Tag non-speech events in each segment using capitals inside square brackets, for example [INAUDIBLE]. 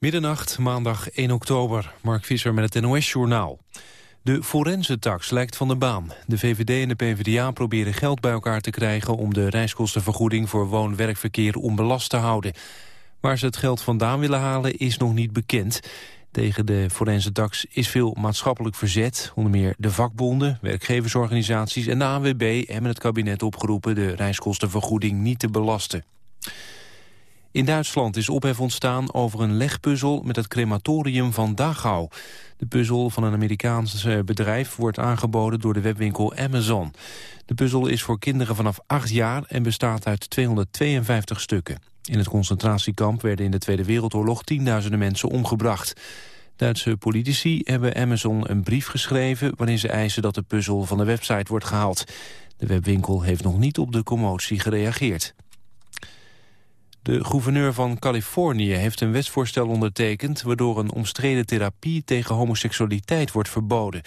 Middernacht, maandag 1 oktober. Mark Visser met het NOS-journaal. De forensentax lijkt van de baan. De VVD en de PvdA proberen geld bij elkaar te krijgen... om de reiskostenvergoeding voor woon-werkverkeer onbelast te houden. Waar ze het geld vandaan willen halen is nog niet bekend. Tegen de forensentax is veel maatschappelijk verzet. Onder meer de vakbonden, werkgeversorganisaties en de ANWB... hebben het kabinet opgeroepen de reiskostenvergoeding niet te belasten. In Duitsland is ophef ontstaan over een legpuzzel met het crematorium van Dachau. De puzzel van een Amerikaans eh, bedrijf wordt aangeboden door de webwinkel Amazon. De puzzel is voor kinderen vanaf 8 jaar en bestaat uit 252 stukken. In het concentratiekamp werden in de Tweede Wereldoorlog tienduizenden mensen omgebracht. Duitse politici hebben Amazon een brief geschreven... waarin ze eisen dat de puzzel van de website wordt gehaald. De webwinkel heeft nog niet op de commotie gereageerd. De gouverneur van Californië heeft een wetsvoorstel ondertekend... waardoor een omstreden therapie tegen homoseksualiteit wordt verboden.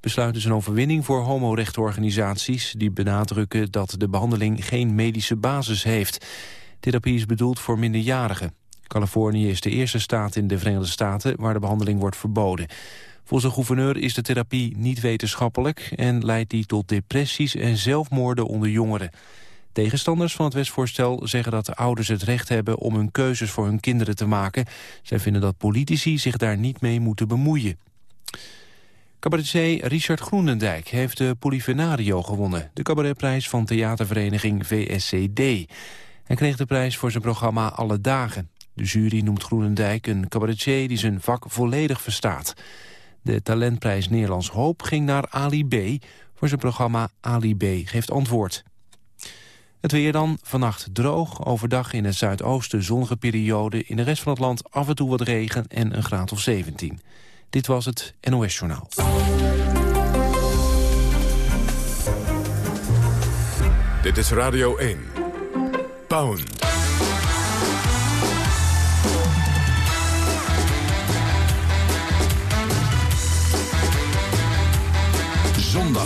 Besluit is een overwinning voor homorechtenorganisaties... die benadrukken dat de behandeling geen medische basis heeft. Therapie is bedoeld voor minderjarigen. Californië is de eerste staat in de Verenigde Staten... waar de behandeling wordt verboden. Volgens de gouverneur is de therapie niet wetenschappelijk... en leidt die tot depressies en zelfmoorden onder jongeren. Tegenstanders van het wetsvoorstel zeggen dat de ouders het recht hebben om hun keuzes voor hun kinderen te maken. Zij vinden dat politici zich daar niet mee moeten bemoeien. Cabaretier Richard Groenendijk heeft de Polifenario gewonnen, de cabaretprijs van theatervereniging VSCD. Hij kreeg de prijs voor zijn programma Alle Dagen. De jury noemt Groenendijk een cabaretier die zijn vak volledig verstaat. De talentprijs Nederlands Hoop ging naar Ali B. voor zijn programma Ali B geeft antwoord. Het weer dan, vannacht droog, overdag in het zuidoosten zonnige periode... in de rest van het land af en toe wat regen en een graad of 17. Dit was het NOS Journaal. Dit is Radio 1. Pound. Zondagnacht.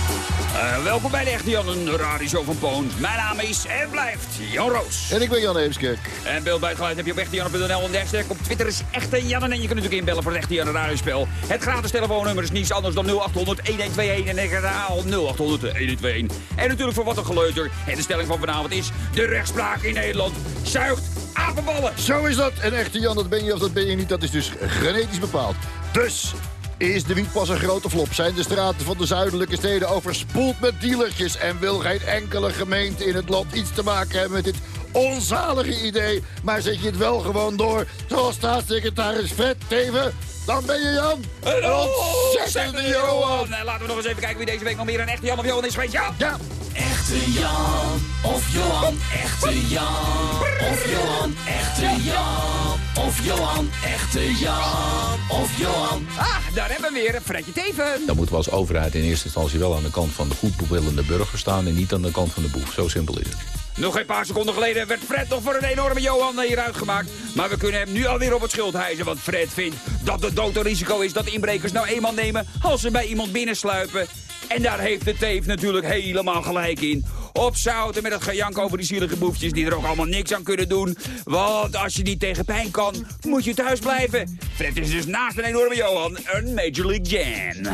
Uh, welkom bij de Echte Jan, een radioshow van Poont. Mijn naam is en blijft Jan Roos. En ik ben Jan Heemskerk. En beeld bij het geluid heb je op echtejanne.nl en op Twitter is Echte Jan. En je kunt natuurlijk inbellen voor het Echte Jan radiospel. Het gratis telefoonnummer is niets anders dan 0800 1121 en ik herhaal 0800 1121. En natuurlijk voor wat een geleuter. En de stelling van vanavond is, de rechtspraak in Nederland zuigt apenballen. Zo is dat. En Echte Jan, dat ben je of dat ben je niet, dat is dus genetisch bepaald. Dus is de wiet pas een grote flop? Zijn de straten van de zuidelijke steden overspoeld met dealertjes? En wil geen enkele gemeente in het land iets te maken hebben met dit onzalige idee? Maar zet je het wel gewoon door, zoals staatssecretaris Fred Teven? Dan ben je Jan. Een ontzettende Johan. Laten we nog eens even kijken wie deze week nog meer een echte Jan of Johan is geweest. Ja. Ja. Echte Jan of Johan, echte Jan of Johan, echte Jan of Johan, echte Jan of Johan. Ah, daar hebben we weer een Fredje Teven. Dan moeten we als overheid in eerste instantie wel aan de kant van de goedbewillende burger staan... en niet aan de kant van de boef. Zo simpel is het. Nog een paar seconden geleden werd Fred nog voor een enorme Johan hieruit gemaakt. Maar we kunnen hem nu alweer op het schild hijzen. Want Fred vindt dat het dood risico is dat inbrekers nou eenmaal nemen... als ze bij iemand binnensluipen. En daar heeft de Teef natuurlijk helemaal gelijk in. Opzouten met het gejank over die zielige boefjes die er ook allemaal niks aan kunnen doen. Want als je niet tegen pijn kan, moet je thuis blijven. Fred is dus naast een enorme Johan een Major League Jan.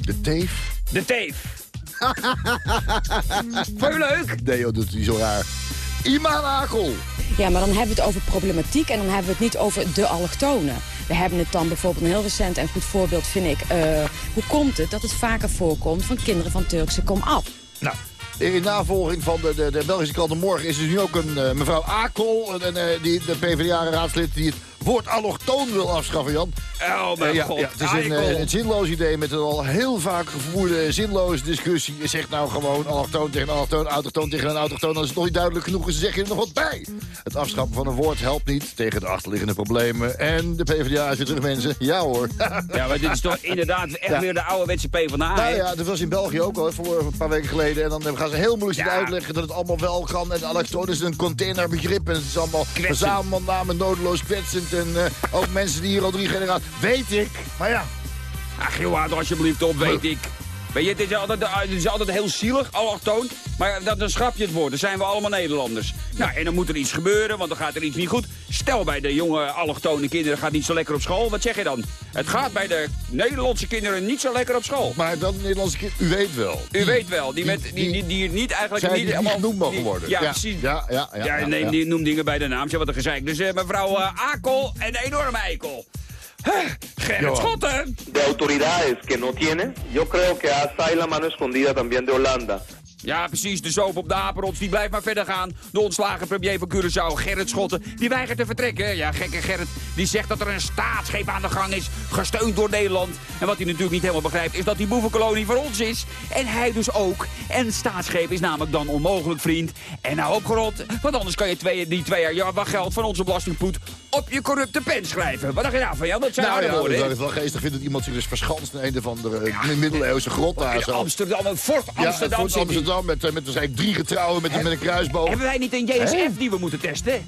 De teef? De Teef. [LAUGHS] Vond je leuk? Nee joh, dat is niet zo raar. Iman Akel. Ja, maar dan hebben we het over problematiek en dan hebben we het niet over de allochtonen. We hebben het dan bijvoorbeeld een heel recent en goed voorbeeld, vind ik. Uh, hoe komt het dat het vaker voorkomt van kinderen van Turkse komaf? Nou, in navolging van de, de, de Belgische krant Morgen is er nu ook een uh, mevrouw Akel, een, uh, die, de PvdA-raadslid, die het woord allochtoon wil afschaffen, Jan. Oh mijn ja, god. ja, het is een, uh, een, zinloos idee met een al heel vaak gevoerde zinloze discussie. Je zegt nou gewoon allochtoon tegen een allochtoon, autochtoon tegen een autochtoon. Dan is het nog niet duidelijk genoeg, dus zeg je er nog wat bij. Het afschaffen van een woord helpt niet tegen de achterliggende problemen. En de PvdA is weer terug, mensen. Ja hoor. [LAUGHS] ja, maar dit is toch inderdaad echt ja. weer de ouderwetse PvdA. Nou ja, dat was in België ook al, voor een paar weken geleden. En dan gaan ze heel moeilijk zitten uitleggen dat het allemaal wel kan. En allochtoon is een containerbegrip. En het is allemaal verzamelnamen, nodeloos kwetsend. En eh, ook mensen die hier al drie generaties... Weet ik, maar ja. Ach, Johan, alsjeblieft op, weet ik. Weet je, het is altijd, eh, is altijd heel zielig, allochtoon. Maar dat dan schrap je het woord. Dan zijn we allemaal Nederlanders. Nou, en dan moet er iets gebeuren, want dan gaat er iets niet goed. Stel bij de jonge allochtone kinderen gaat niet zo lekker op school. Wat zeg je dan? Het gaat bij de Nederlandse kinderen niet zo lekker op school. Maar dan Nederlandse kind, u weet wel. U weet wel, die, met, die, die, die niet eigenlijk... Niet helemaal- genoemd mogen worden. Ja, Ja, precies. ja, ja, ja, Ja, ja, nee, ja. die noem dingen bij de naam. Wat een gezeik. Dus eh, mevrouw eh, Akel en de enorme eikel. Gerrit. Schotten. de autoridades que no tiene, yo creo que hasta hay la mano escondida también de Holanda. Ja, precies. De zoop op de apenrots, die blijft maar verder gaan. De ontslagen premier van Curaçao, Gerrit Schotten, die weigert te vertrekken. Ja, gekke Gerrit, die zegt dat er een staatsgreep aan de gang is, gesteund door Nederland. En wat hij natuurlijk niet helemaal begrijpt, is dat die boevenkolonie voor ons is. En hij dus ook. En staatsgreep is namelijk dan onmogelijk, vriend. En nou opgerot, want anders kan je twee, die twee jaar ja, wat geld van onze belastingpoet op je corrupte pen schrijven. Wat dacht je daarvan, Jan? Dat zijn Nou ja, woorden, dat is wel geestig. vindt dat iemand zich dus verschanst in een of andere middeleeuwse grot daar. Amsterdam, een fort Amsterdam. Amsterdam met, eh, met waarschijnlijk drie getrouwen met, met een kruisboog. Hebben wij niet een JSF die we moeten testen?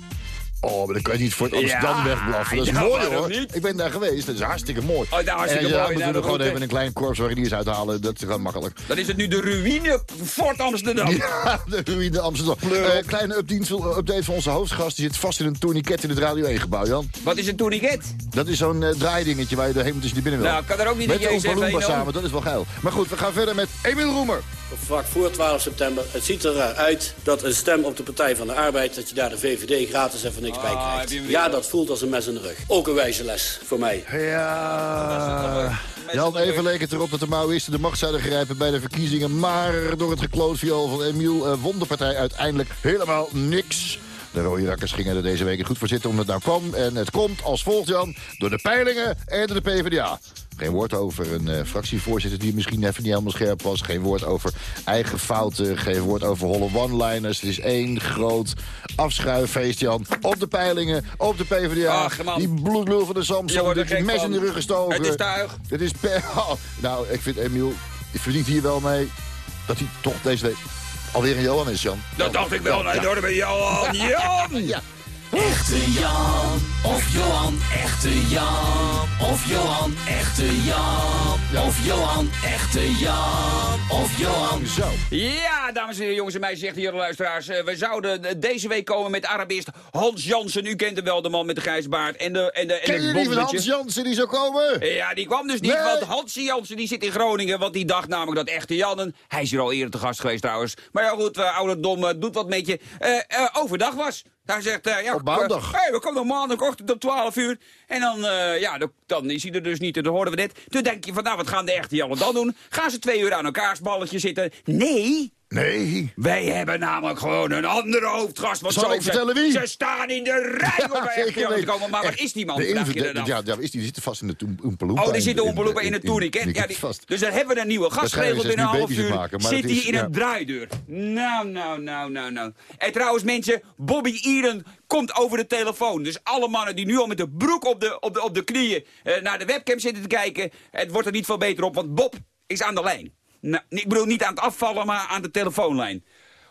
Oh, maar dan kan je niet voor het Amsterdam Ja, wegblaffen. Dat is ja, mooi hoor. niet? Ik ben daar geweest. Dat is hartstikke mooi. Oh, nou, hartstikke en ja, mooi. we doen dan gewoon even een klein korps mariniers uithalen. Dat is gewoon makkelijk. Dan is het nu de ruïne Fort Amsterdam. Ja, de ruïne Amsterdam. Eh, kleine update, update van onze hoofdgast. Die zit vast in een tourniquet in het Radio 1 gebouw, Jan. Wat is een tourniquet? Dat is zo'n eh, draaidingetje waar je doorheen moet als je die binnen wil. Nou, kan er ook niet Met een de JSF Oompa samen, dat is wel geil. Maar goed, we gaan verder met Emiel Roemer. Vlak voor 12 september. Het ziet eruit dat een stem op de Partij van de Arbeid... dat je daar de VVD gratis en voor niks bij Ah, krijgt. Ja, dat voelt als een mes in de rug. Ook een wijze les voor mij. Ja, Jan, even leek het erop dat de Maoïsten de macht zouden grijpen bij de verkiezingen. Maar door het gekloot van Emiel eh, won de partij uiteindelijk helemaal niks. De rode rakkers gingen er deze week goed voor zitten omdat het nou kwam. En het komt als volgt, Jan, door de peilingen en door de PvdA. Geen woord over een eh, fractievoorzitter die misschien even niet helemaal scherp was. Geen woord over eigen fouten. Geen woord over holle one-liners. Het is één groot afschuiffeest, Jan. Op de peilingen, op de PvdA. Ach, die bloedlul van de Die gek mes van. in de rug gestoken. Het is tuig. Het is per... [LAUGHS] Oh, nou, ik vind Emiel... Ik verdient hier wel mee dat hij toch deze week alweer een Johan is, Jan. Dat dacht ik wel, een Ja. enorme Johan. [LAUGHS] Jan! Ja. Echte Jan of Johan, echte Jan of Johan, echte Jan of Johan, echte Jan of Johan. Zo. Ja, dames en heren, jongens en meisjes, zegt hier de luisteraars. eh, we zouden eh, deze week komen met Arabist Hans Jansen. U kent hem wel, de man met de grijze baard en de, en de, en Ken je die van. Hans Jansen die zou komen? Ja, die kwam dus niet, Nee. want Hansie Jansen die zit in Groningen. Want die dacht namelijk dat echte Jannen... Hij is hier al eerder te gast geweest trouwens. Maar ja goed, uh, ouderdom eh, doet wat met je. overdag was. Hij zegt, eh, ja, Op maandag. eh, hey, we komen maandagochtend om 12 uur. En dan, eh, ja, dan, dan is hij er dus niet. En dat hoorden we net. Toen denk je van, nou, wat gaan de echte Jannen dan doen? Gaan ze twee uur aan elkaars balletje zitten? Nee, Nee. wij hebben namelijk gewoon een andere hoofdgast. Want Zal zo ik vertellen wie? Ze staan in de [LAUGHS] rij om bij te komen. Maar waar is die man? de je dan. Ja, daar is die. Die zit vast in de Loompa. Oh, die zit de in- in de in- tourniquet. die Ja, die- dus daar hebben we een nieuwe gast geregeld in een het half uur. het maken, zit het hij in ja. een draaideur. Nou, nou, nou, nou, nou. En trouwens, mensen, Bobby Eden komt over de telefoon. Dus alle mannen die nu al met de broek op de, op de, op de knieën eh, naar de webcam zitten te kijken... het wordt er niet veel beter op, want Bob is aan de lijn. Nou, ik bedoel niet aan het afvallen, maar aan de telefoonlijn.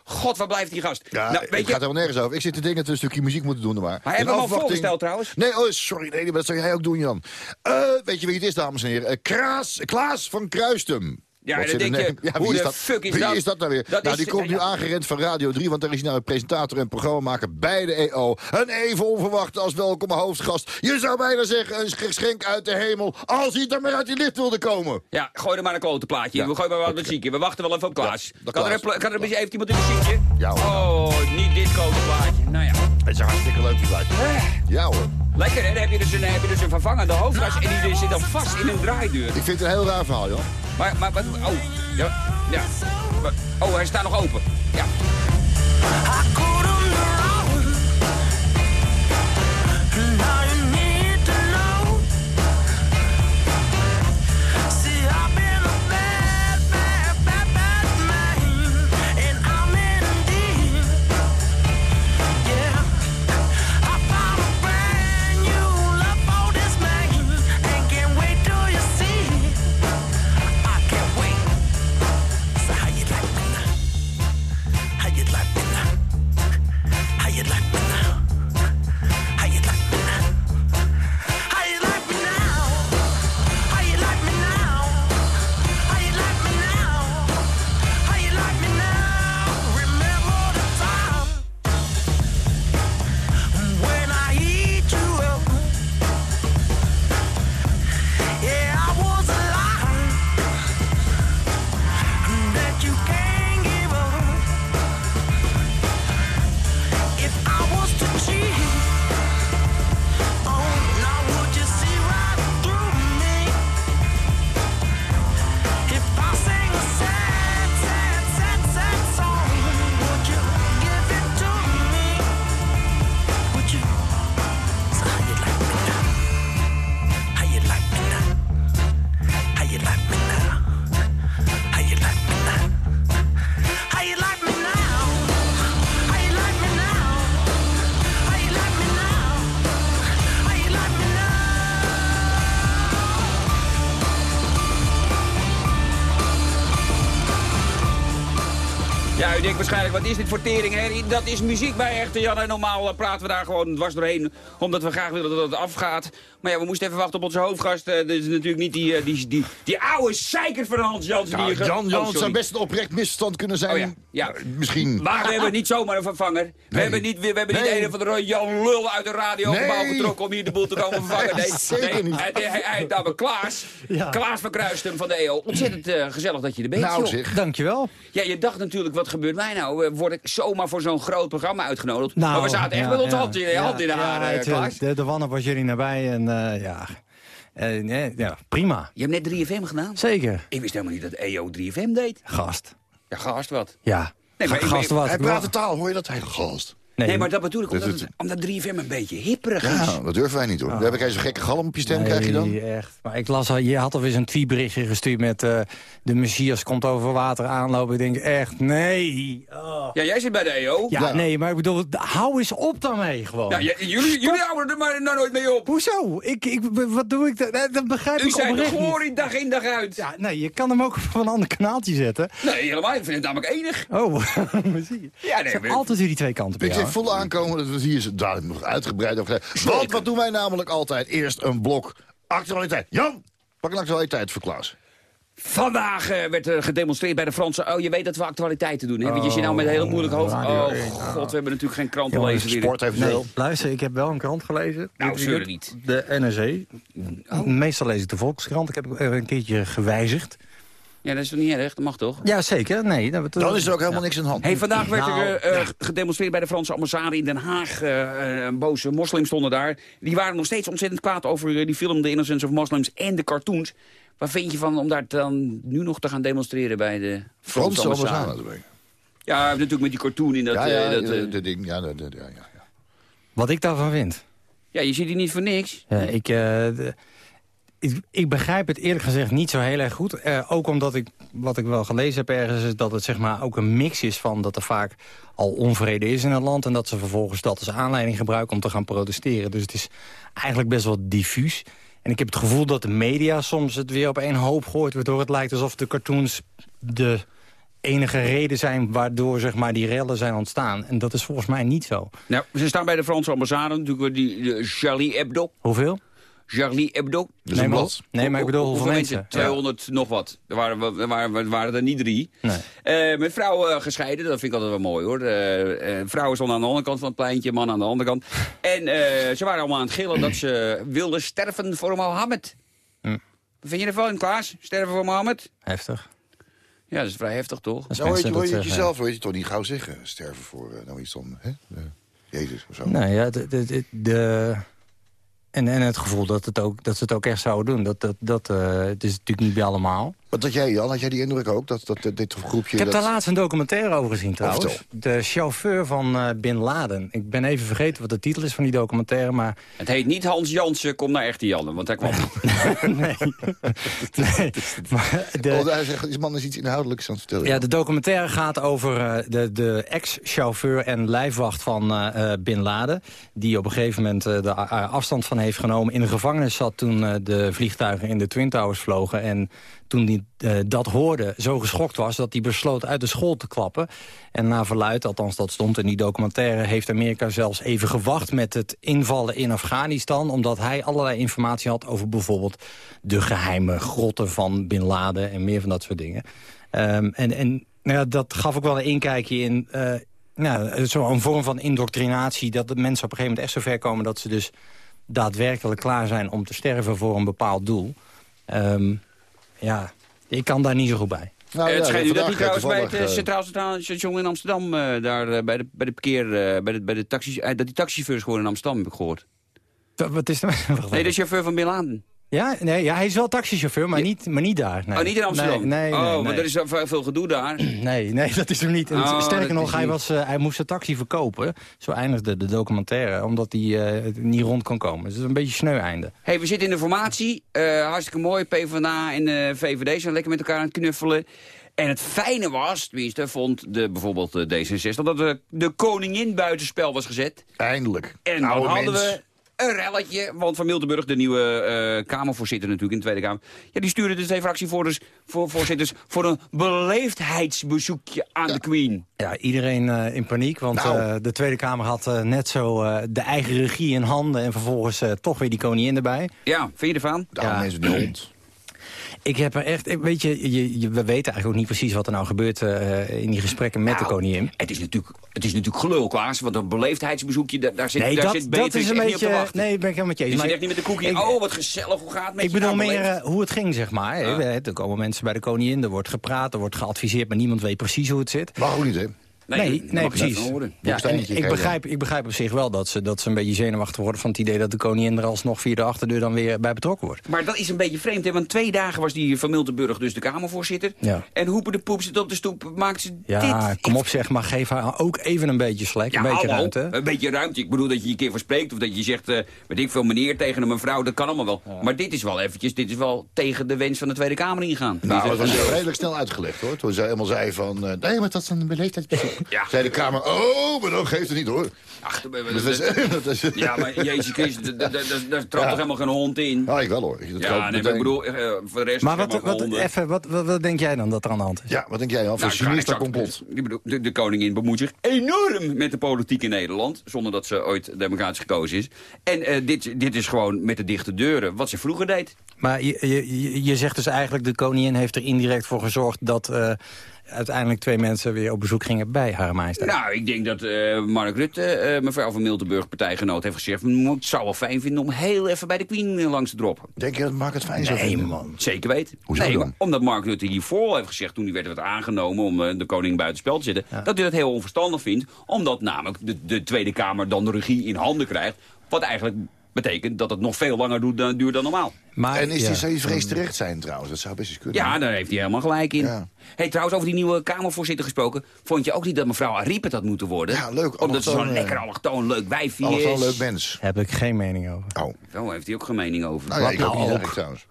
God, waar blijft die gast? Ja, nou, het weet gaat je, helemaal nergens over. Ik zit te denken dat we een stukje muziek moeten doen. Maar, Maar hebben we hem al voorgesteld trouwens? Nee, oh, sorry. Nee, maar dat zou jij ook doen, Jan. Eh, weet je wie het is, dames en heren? Eh, Kraas, Klaas van Kruistum. Ja, dan er denk je, [LAUGHS] hoe wie de dat? fuck is wie dat? is dat nou weer? Dat nou, is- die komt nu ja. aangerend van Radio 3, want daar is hij nou een presentator en programmamaker bij de EO. Een even onverwachte als welkome hoofdgast. Je zou bijna zeggen een geschenk uit de hemel, als hij dan maar uit die lift wilde komen. Ja, gooi er maar een klote plaatje in. Ja. We gooien maar wat muziek in. We wachten wel even op Klaas. Kan, er Klaas. kan er een beetje, heeft iemand een muziekje? Ja, hoor. Oh, niet dit klote plaatje. Nou ja. Het is een hartstikke leuk plaatje. Ja hoor. Lekker hè, dan heb je dus een, heb je dus een vervangende hoofdgast en die zit dan vast in een draaideur. Ik vind het een heel raar verhaal, Jan. Maar, maar, wat, oh, ja, ja. Maar- Oh, hij staat nog open. Ja. Waarschijnlijk, wat is dit voor tering, hè? Dat is muziek bij Echte Jan. En normaal eh, praten we daar gewoon dwars doorheen, omdat we graag willen dat het afgaat. Maar ja, we moesten even wachten op onze hoofdgast. Dat is natuurlijk niet die, eh, die, die, die oude zeiker van Hans Jansen. die Nou, Jan Oh, zou best een oprecht misverstand kunnen zijn. Oh ja, ja. Misschien. Maar we hebben niet zomaar een vervanger. We hebben niet, we, we hebben niet een of andere Jan Lul uit de radiogebouw Nee. getrokken om hier de boel te komen vervangen. Nee, Nee, [LAUGHS] zeker nee, niet. Hij, hij, Klaas. Ja. Klaas van Kruisten van de EO. Ontzettend eh, gezellig dat je er bent, Nou joh. zeg. Dankjewel. Ja, je dacht natuurlijk, wat gebeurt mij nou? Eh, Word ik zomaar voor zo'n groot programma uitgenodigd? Nou, maar we zaten echt ja, met onze ja. hand in, Ja, hand in de haren, het, eh. De, de wanhoop was jullie nabij en eh, ja. Eh, nee, ja, prima. Je hebt net 3FM gedaan? Zeker. Ik wist helemaal niet dat EO 3FM deed. Gast. Ja, gast wat. Ja. Nee, maar ik- Gast wat. Hij praat de taal, hoor je dat? Hij gast. Nee, Nee, maar dat bedoel ik, omdat, Dat- het, omdat 3FM een beetje hipperig is. Ja, dat durven wij niet hoor. Dan heb ik eens een gekke galm op je stem, krijg je dan? Nee, echt. Maar ik las al, je had alweer een tweetberichtje gestuurd met... eh, de Messias komt over water aanlopen. Ik denk echt, nee. Oh. Ja, jij zit bij de EO. Ja, Ja. nee, maar ik bedoel, hou eens op daarmee gewoon. Ja, jullie, jullie houden er maar nou nooit mee op. Hoezo? Ik, ik, wat doe ik? Dat, dat begrijp U ik zijn oprecht niet. glorie dag in dag uit. Ja, nee, je kan hem ook op een ander kanaaltje zetten. Nee, helemaal. Ik vind het namelijk enig. Oh, [LAUGHS] zie je. Ja, nee, zijn maar- altijd weer die twee kanten bij Ik voel aankomen dat we hier dadelijk nog uitgebreid over hebben. Want wat doen wij namelijk altijd? Eerst een blok actualiteit. Jan, pak een actualiteit voor Klaas. Vandaag eh, werd er gedemonstreerd bij de Fransen. Oh, je weet dat we actualiteiten doen, hè? Want je zit nou met een hele moeilijk hoofd. Radio Oh, god, we hebben natuurlijk geen krant gelezen weer. Sport eventueel. Nee, luister, ik heb wel een krant gelezen. Nou, zeur weekend. niet. De NRC. Oh. Meestal lees ik de Volkskrant. Ik heb er een keertje gewijzigd. Ja, dat is toch niet erg? Dat mag toch? Ja, zeker. Nee, dat, Dan is er ook helemaal niks aan de hand. Hey, vandaag werd Nou, er eh, gedemonstreerd bij de Franse ambassade in Den Haag. Eh, eh, boze moslims stonden daar. Die waren nog steeds ontzettend kwaad over die film The Innocence of Muslims en de cartoons. Wat vind je van om daar dan nu nog te gaan demonstreren bij de Franse, Franse ambassade? Ja, natuurlijk met die cartoon in dat... Ja, eh, ja, dat, eh, de, de ding. Ja, de- ja, ja, ja. Wat ik daarvan vind. ja, je ziet die niet voor niks. Ja, ik, eh, de- ik, ik begrijp het eerlijk gezegd niet zo heel erg goed. Eh, ook omdat ik, wat ik wel gelezen heb ergens... is dat het zeg maar ook een mix is van dat er vaak al onvrede is in het land... en dat ze vervolgens dat als aanleiding gebruiken om te gaan protesteren. Dus het is eigenlijk best wel diffuus. En ik heb het gevoel dat de media soms het weer op één hoop gooit... waardoor het lijkt alsof de cartoons de enige reden zijn... waardoor zeg maar, die rellen zijn ontstaan. En dat is volgens mij niet zo. Nou, ze staan bij de Franse ambassade, natuurlijk die de Charlie Hebdo. Hoeveel? Charlie Hebdo. Dus nee, maar, nee, maar ik bedoel hoeveel, mensen? 200 nog wat. Er waren, er waren, er waren er niet drie. Nee. Eh, met vrouwen eh, gescheiden, dat vind ik altijd wel mooi hoor. Eh, eh, vrouwen stonden aan de andere kant van het pleintje, mannen aan de andere kant. [LAUGHS] En eh, ze waren allemaal aan het gillen dat ze wilden sterven voor Mohammed. Hm. Wat vind je ervan, Klaas? Sterven voor Mohammed? Heftig. Ja, dat is vrij heftig toch? Nou, hoor je, het jezelf, hoor je het toch niet gauw zeggen. Sterven voor nou iets dan, hè? Jezus of zo. Nou ja, de, de, de, de- en, en het gevoel dat, het ook, dat ze het ook echt zouden doen. Dat, dat, dat, eh, het is natuurlijk niet bij allemaal. Wat had jij, Jan? Had jij die indruk ook? Dat, dat, dat dit groepje... Ik heb dat... daar laatst een documentaire over gezien trouwens. De chauffeur van eh, Bin Laden. Ik ben even vergeten wat de titel is van die documentaire. Maar Het heet niet Hans Jansen, kom naar Echte Janne, want hij [LAUGHS] kwam [LAUGHS] nee. nee. Maar de, Oh, hij zegt, deze man is iets inhoudelijks aan het vertellen. Ja, de documentaire gaat over eh, de, de ex-chauffeur en lijfwacht van eh, eh, Bin Laden... die op een gegeven moment eh, de afstand van heeft genomen... in de gevangenis zat toen eh, de vliegtuigen in de Twin Towers vlogen... en toen hij eh, dat hoorde, zo geschokt was... dat hij besloot uit de school te klappen. En na verluid, althans dat stond in die documentaire... heeft Amerika zelfs even gewacht met het invallen in Afghanistan... omdat hij allerlei informatie had over bijvoorbeeld... de geheime grotten van Bin Laden en meer van dat soort dingen. Ehm, en en nou ja, dat gaf ook wel een inkijkje in... eh nou, zo'n vorm van indoctrinatie... dat de mensen op een gegeven moment echt zo ver komen... dat ze dus daadwerkelijk klaar zijn om te sterven voor een bepaald doel. Ehm, ja, ik kan daar niet zo goed bij. Nou, Eh, het ja, schijnt nu dat hij vandaag, trouwens bij het eh, eh, Centraal Centraal Station in Amsterdam... eh, daar eh, bij, de, bij de parkeer... eh, bij de, bij de taxi, eh, dat die taxichauffeurs gewoon in Amsterdam heb ik gehoord. Wat- Wat is er? [LAUGHS] Nee, de chauffeur van Bin Laden. Ja, nee, ja, hij is wel taxichauffeur, maar, Ja. niet, maar niet daar. Nee. Oh, niet in Amsterdam? Nee, nee, oh, nee, nee. er is veel veel gedoe daar. [CLEARS THROAT] Nee, nee, dat is hem niet. Oh, sterker nog, hij, niet. was, eh, hij moest zijn taxi verkopen. Zo eindigde de documentaire, omdat hij eh, niet rond kon komen. Dus het is een beetje sneu einde. hey, we zitten in de formatie. Eh, hartstikke mooi. PvdA en de VVD zijn lekker met elkaar aan het knuffelen. En het fijne was, tenminste, vond de, bijvoorbeeld de D66... dat de, de koningin buitenspel was gezet. Eindelijk. En dan hadden mens. we een relletje. Want Van Miltenburg, de nieuwe eh, Kamervoorzitter natuurlijk in de Tweede Kamer... Ja, die stuurde de twee fractievoorzitters voor, voorzitters voor een beleefdheidsbezoekje aan de Queen. Ja, iedereen eh, in paniek, want Nou. eh, de Tweede Kamer had net zo eh, de eigen regie in handen... en vervolgens eh, toch weer die koningin erbij. Ja, vind je ervan? Daarom Ja. is het de hond. Ik heb er echt, weet je, je, je- we weten eigenlijk ook niet precies wat er nou gebeurt eh, in die gesprekken met de Nou, koningin. Het is natuurlijk, het is natuurlijk gelul, Klaas. Want een beleefdheidsbezoekje, daar, daar zit, Nee, daar dat, zit dat is een echt niet op te beetje, wachten. nee, ben ik helemaal met je eens. Je Maar zit echt niet met de koekje. ik- oh, wat gezellig, hoe gaat het met Ik je? bedoel Nou, meer eh, hoe het ging, zeg maar. hè. Ja. Er komen mensen bij de koningin, er wordt gepraat, er wordt geadviseerd... maar niemand weet precies hoe het zit. Mag ook niet, hè? Nee, Nee, precies. Ja, en ik, begrijp, ik begrijp op zich wel dat ze, dat ze een beetje zenuwachtig worden... van het idee dat de koningin er alsnog via de achterdeur dan weer bij betrokken wordt. Maar dat is een beetje vreemd, hè? want twee dagen was die Van Miltenburg dus de Kamervoorzitter. Ja. En Hoepen de Poep zit op de stoep, maakt ze Ja, dit. kom op zeg, maar geef haar ook even een beetje slack, Ja, een beetje hallo, ruimte. een beetje ruimte. Ik bedoel dat je je een keer verspreekt of dat je zegt, eh weet ik veel, meneer tegen een mevrouw, dat kan allemaal wel. Maar dit is wel eventjes, dit is wel tegen de wens van de Tweede Kamer ingaan. Nou, dat is- was redelijk snel uitgelegd, hoor. Toen zij helemaal zei van... eh, nee, maar dat is een beleefdheidsbezoek. Ja. Zei de Kamer, oh, maar dan geeft het niet, hoor. Ach, dat- dat- Dat is, [LAUGHS] dat is, ja, maar Jezus Christus, daar- trapt Ja. toch helemaal geen hond in? Ja, ik wel, hoor. Dat Ja, geldt nee, maar ik bedoel, eh, voor de rest Maar wat, wat, even, wat, wat, wat denk jij dan dat er aan de hand is? Ja, wat denk jij dan? Voor Nou, complot. Ik bedoel, de, de koningin bemoeit zich enorm met de politiek in Nederland. Zonder dat ze ooit democratisch gekozen is. En eh, dit, dit is gewoon met de dichte deuren wat ze vroeger deed. Maar je, je, je- je zegt dus eigenlijk, de koningin heeft er indirect voor gezorgd... dat eh, uiteindelijk twee mensen weer op bezoek gingen bij haar majesteit. Nou, ik denk dat eh, Mark Rutte, eh, mevrouw van Miltenburg, partijgenoot, heeft gezegd... "Mm, ik zou wel fijn vinden om heel even bij de Queen eh, langs te droppen. Denk je dat Mark het fijn zou Nee, vinden? man. Zeker weten. Hoezo nee, dan? omdat Mark Rutte hiervoor al heeft gezegd, toen hij werd aangenomen om eh, de koning buitenspel te zetten, dat hij dat heel onverstandig vindt, omdat namelijk de, de Tweede Kamer dan de regie in handen krijgt, wat eigenlijk betekent dat het nog veel langer doet dan, duurt dan normaal. Maar, En is ja. die, zou die vrees terecht zijn, trouwens? Dat zou best eens kunnen. Ja, daar heeft hij helemaal gelijk in. Ja. Hey, trouwens, over die nieuwe Kamervoorzitter gesproken, vond je ook niet dat mevrouw Ariep het had moeten worden? Ja, leuk, Omdat ze zo'n allochtoon, eh, lekker allochtoon leuk wijfje Alles wel is. een leuk mens. Heb ik geen mening over. Oh. Zo heeft hij ook geen mening over. Nou ja, ik Wat nou niet ook? eigenlijk trouwens.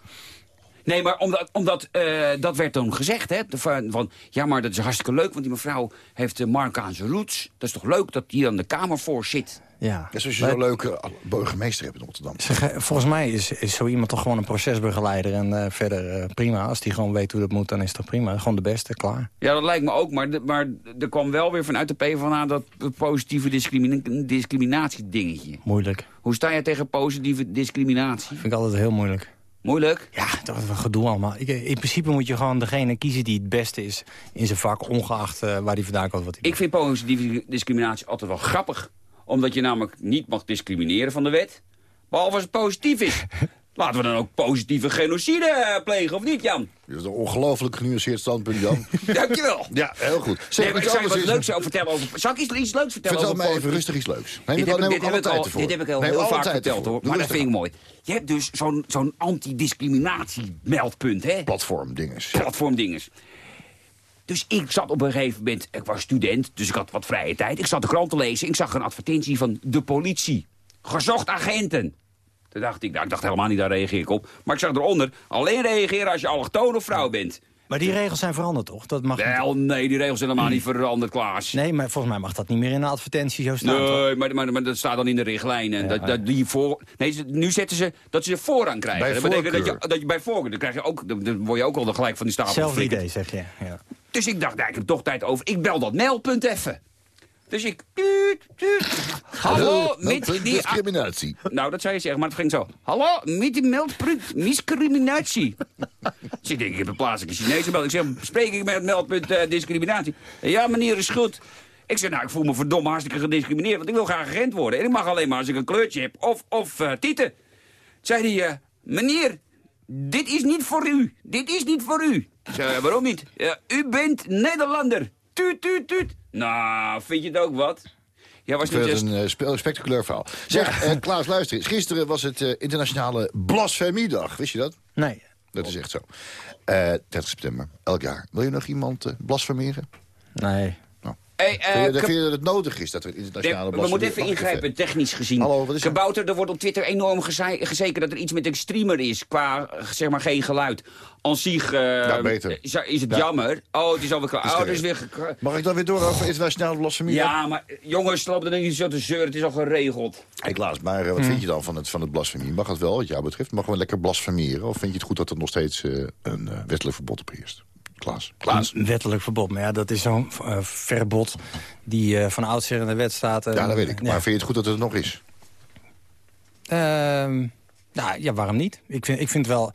Nee, maar omdat, omdat eh, dat werd toen gezegd, hè. Van, van, ja, maar dat is hartstikke leuk, want die mevrouw heeft de Marokkaanse roots. Dat is toch leuk dat die dan de Kamer voor zit? Ja. Ja, zoals je zo'n leuke burgemeester hebt in Rotterdam. Zeg, eh, volgens mij is, is zo iemand toch gewoon een procesbegeleider. En eh, verder eh, prima. Als die gewoon weet hoe dat moet, dan is het toch prima. Gewoon de beste, klaar. Ja, dat lijkt me ook, maar, de- maar er kwam wel weer vanuit de PvdA dat positieve discrimina discriminatie dingetje. Moeilijk. Hoe sta je tegen positieve discriminatie? Vind ik altijd heel moeilijk. Moeilijk? Ja, dat is een gedoe allemaal. Ik, in principe moet je gewoon degene kiezen die het beste is in zijn vak. Ongeacht eh, waar die vandaan komt. Wat hij Ik vind positieve discriminatie altijd wel grappig. Omdat je namelijk niet mag discrimineren van de wet. Behalve als het positief is. [LAUGHS] Laten we dan ook positieve genocide eh, plegen, of niet, Jan? Dat is een ongelooflijk genuanceerd standpunt, Jan. [LAUGHS] Dankjewel. ja, heel goed. Zeg, Nee, maar ik zou wat leuks over vertellen over... Zal ik iets, iets leuks vertellen Vertel over mij even rustig iets leuks. Neem Dit ik al, heb, ik- dit, heb ik al, dit heb ik al heel vaak verteld, hoor. Maar dat vind ik mooi. Je hebt dus zo'n zo'n anti-discriminatie-meldpunt, hè? Platform, dinges. Ja. platformdinges. Dus ik zat op een gegeven moment, ik was student, dus ik had wat vrije tijd. Ik zat de krant te lezen, ik zag een advertentie van de politie. Gezocht agenten. Toen dacht ik, nou, ik dacht helemaal niet, daar reageer ik op. Maar ik zag eronder, alleen reageren als je allochtoon of vrouw bent. Maar die regels zijn veranderd, toch? Dat mag niet. Wel, nee, die regels zijn helemaal niet [CLEARS THROAT] veranderd, Klaas. Nee, maar volgens mij mag dat niet meer in de advertentie zo staan. Nee, maar, maar, maar dat staat dan in de richtlijnen. dat, dat die voor, nee, nu zetten ze dat ze voorrang krijgen. Bij dat betekent dat je, dat je bij voorkeur, dan, krijg je ook, dan, word je ook al gelijk van die stapel geflikkerd. idee, zeg je. Ja. Dus ik dacht, nou, ik heb toch tijd over. Ik bel dat meldpunt even. Dus ik... tuut, tuut. Hallo, met discriminatie. Nou, dat zou je zeggen, maar het ging zo. Hallo, met die meldpunt discriminatie. dus [LAUGHS] ik denk, ik heb een plaatselijke Chinese bel. Ik zeg, spreek ik met het meldpunt eh, discriminatie? Ja, meneer, is goed. Ik zeg, nou, ik voel me verdomme hartstikke gediscrimineerd... want ik wil graag agent worden. En ik mag alleen maar als ik een kleurtje heb of, of eh, tieten. Zei hij, eh, meneer, dit is niet voor u. Dit is niet voor u. Ik zei, "Ja, waarom niet? Ja, u bent Nederlander. Tuut, tuut, tuut. Nou, vind je het ook wat? Ja, was niet just... een eh, spe- spectaculair verhaal. Zeg, eh, Klaas, luister eens. Gisteren was het eh, internationale blasfemiedag. Wist je dat? Nee. Dat is echt zo. Eh 30 september, elk jaar. Wil je nog iemand eh blasfemeren? Nee. Hey, eh, vind, je, Kab- vind je dat het nodig is dat een internationale Nee, we moeten even ingrijpen, technisch gezien. Hallo, wat is er? Kabouter, er wordt op Twitter enorm geze- gezeken dat er iets met een streamer is... qua, zeg maar, geen geluid. Aan zich eh, Ja, beter. is, het Ja. jammer. Oh, het is alweer klaar. Oh, er er is weer. Mag ik dan weer door over internationale blasfemie? Ja, maar eh, jongens, loop er niet zo te zeuren. Het is al geregeld. Hey Klaas, maar wat vind je dan van het, van het blasfemie? Mag het wel, wat jou betreft? Mag we lekker blasfemieren? Of vind je het goed dat er nog steeds eh, een wettelijk verbod op heerst? Klaas. Klaas. Een wettelijk verbod. Maar ja, dat is zo'n eh, verbod die eh, van oudsher in de wet staat. eh, Ja, dat weet ik. ja. Maar vind je het goed dat het er nog is? Ehm, nou, ja, waarom niet? Ik vind, ik vind wel...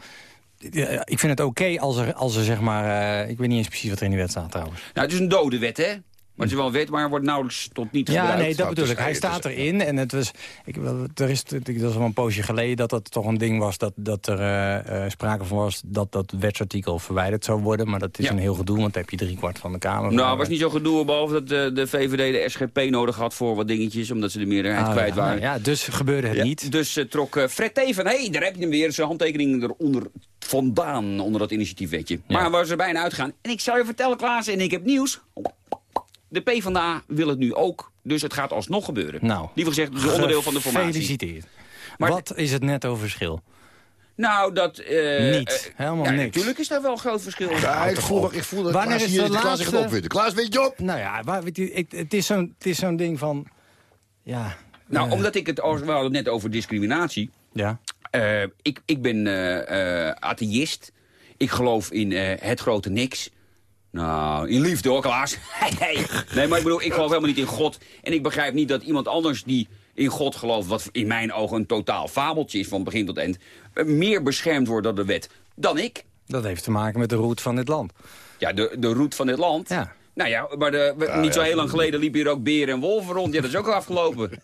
ja, Ik vind het oké als er, als er zeg maar... eh, ik weet niet eens precies wat er in die wet staat trouwens. Nou, het is een dode wet, hè? Maar het is wel een wet, maar wordt nauwelijks tot niet Ja, gebruikt. nee, dat bedoel het ik. Hij staat erin en het was... Ik, wel, er is, dat is wel een poosje geleden dat dat toch een ding was... dat, dat er eh, eh, sprake van was dat dat wetsartikel verwijderd zou worden. Maar dat is Ja. een heel gedoe, want dan heb je driekwart van de Kamer. Nou, het was niet zo gedoe, behalve dat de, de VVD de SGP nodig had voor wat dingetjes, omdat ze de meerderheid Ah, kwijt ja, waren. Ja, dus gebeurde het Ja, niet. Dus eh, trok eh, Fred Teven, hé, hey, daar heb je hem weer, zijn handtekening eronder vandaan, onder dat initiatiefwetje. Ja. Maar was er bijna uitgaan. En ik zal je vertellen, Klaas, en ik heb nieuws. De PvdA wil het nu ook, dus het gaat alsnog gebeuren. Nou, Liever gezegd, het is een onderdeel van de formatie. Gefeliciteerd. Maar- Wat is het netto verschil? Nou, dat... eh, Niets. eh, Helemaal ja, niks. Natuurlijk is daar wel een groot verschil. Ja, ik voel, ik voel dat Wanneer Klaas is hier de zich laatste- opwinden. Klaas, weet je op? Nou ja, waar, weet je, ik, het is zo'n het is zo'n ding van... Ja, Nou, eh, omdat ik het, we hadden het net over discriminatie. ja. Eh, ik, ik ben atheïst. Ik geloof in eh, het grote niks. Nou, in liefde hoor, Klaas. [LAUGHS] Hey, nee, maar ik bedoel, ik geloof helemaal niet in God. En ik begrijp niet dat iemand anders die in God gelooft... wat in mijn ogen een totaal fabeltje is van begin tot eind... eh, meer beschermd wordt door de wet dan ik. Dat heeft te maken met de route van dit land. Ja, de, de route van dit land. Ja. Nou ja, maar de, niet zo heel lang geleden liepen hier ook beren en wolven rond. Ja, dat is ook al afgelopen. [LAUGHS]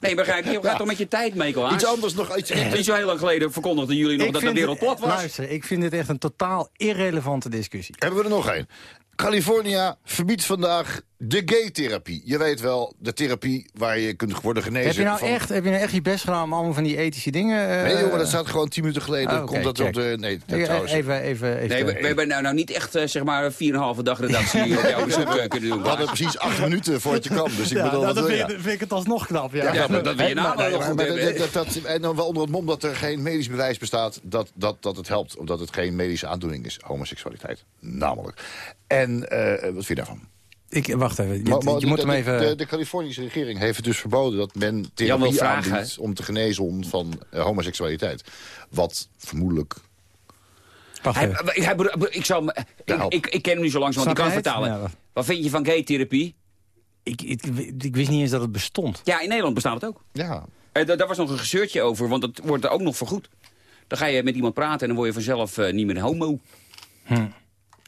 Nee, begrijp je? Je gaat toch met je tijd mee, Klaas? Iets anders nog. Iets, Niet zo heel lang geleden verkondigden jullie nog Ik dat de wereld plat was. Luister, ik vind dit echt een totaal irrelevante discussie. Hebben we er nog één? California verbiedt vandaag de gay-therapie. Je weet wel, de therapie waar je kunt worden genezen. Heb je, nou van- echt, heb je nou echt je best gedaan om allemaal van die ethische dingen... eh, Nee jongen, dat staat gewoon tien minuten geleden. Oh, komt dat check. op de... Nee, dat trouwens. Even, even, even. Nee, we, we hebben nou, nou niet echt eh, zeg maar 4,5 dag redactie op jouw bezoek eh, kunnen doen. We hadden precies acht minuten voor het je kwam. Dus ik ja, bedoel, nou, wil vind, je? ik- vind ik het alsnog knap. Ja. Ja, maar dat wil je maar- naam wel goed maar hebben, dat- dat- dat- En dan wel onder het mom dat er geen medisch bewijs bestaat dat, dat, dat het helpt. Omdat het geen medische aandoening is, homoseksualiteit. Namelijk. En eh, wat vind je daarvan? Ik, wacht even, je, Maar- maar je moet de, hem even... De, de Californische regering heeft het dus verboden dat men therapie vragen, aanbiedt... om te genezen van eh, homoseksualiteit. Wat vermoedelijk... wacht Hij, even. hij- hij- ik, ik, ik, ik ken hem nu zo langzaam, want ik kan vertalen. Ja. Wat vind je van gay-therapie? Ik, ik, ik wist niet eens dat het bestond. Ja, in Nederland bestaat het ook. Ja, Eh, daar daar was nog een gezeurtje over, want dat wordt er ook nog vergoed. Dan ga je met iemand praten en dan word je vanzelf eh, niet meer homo. Hm.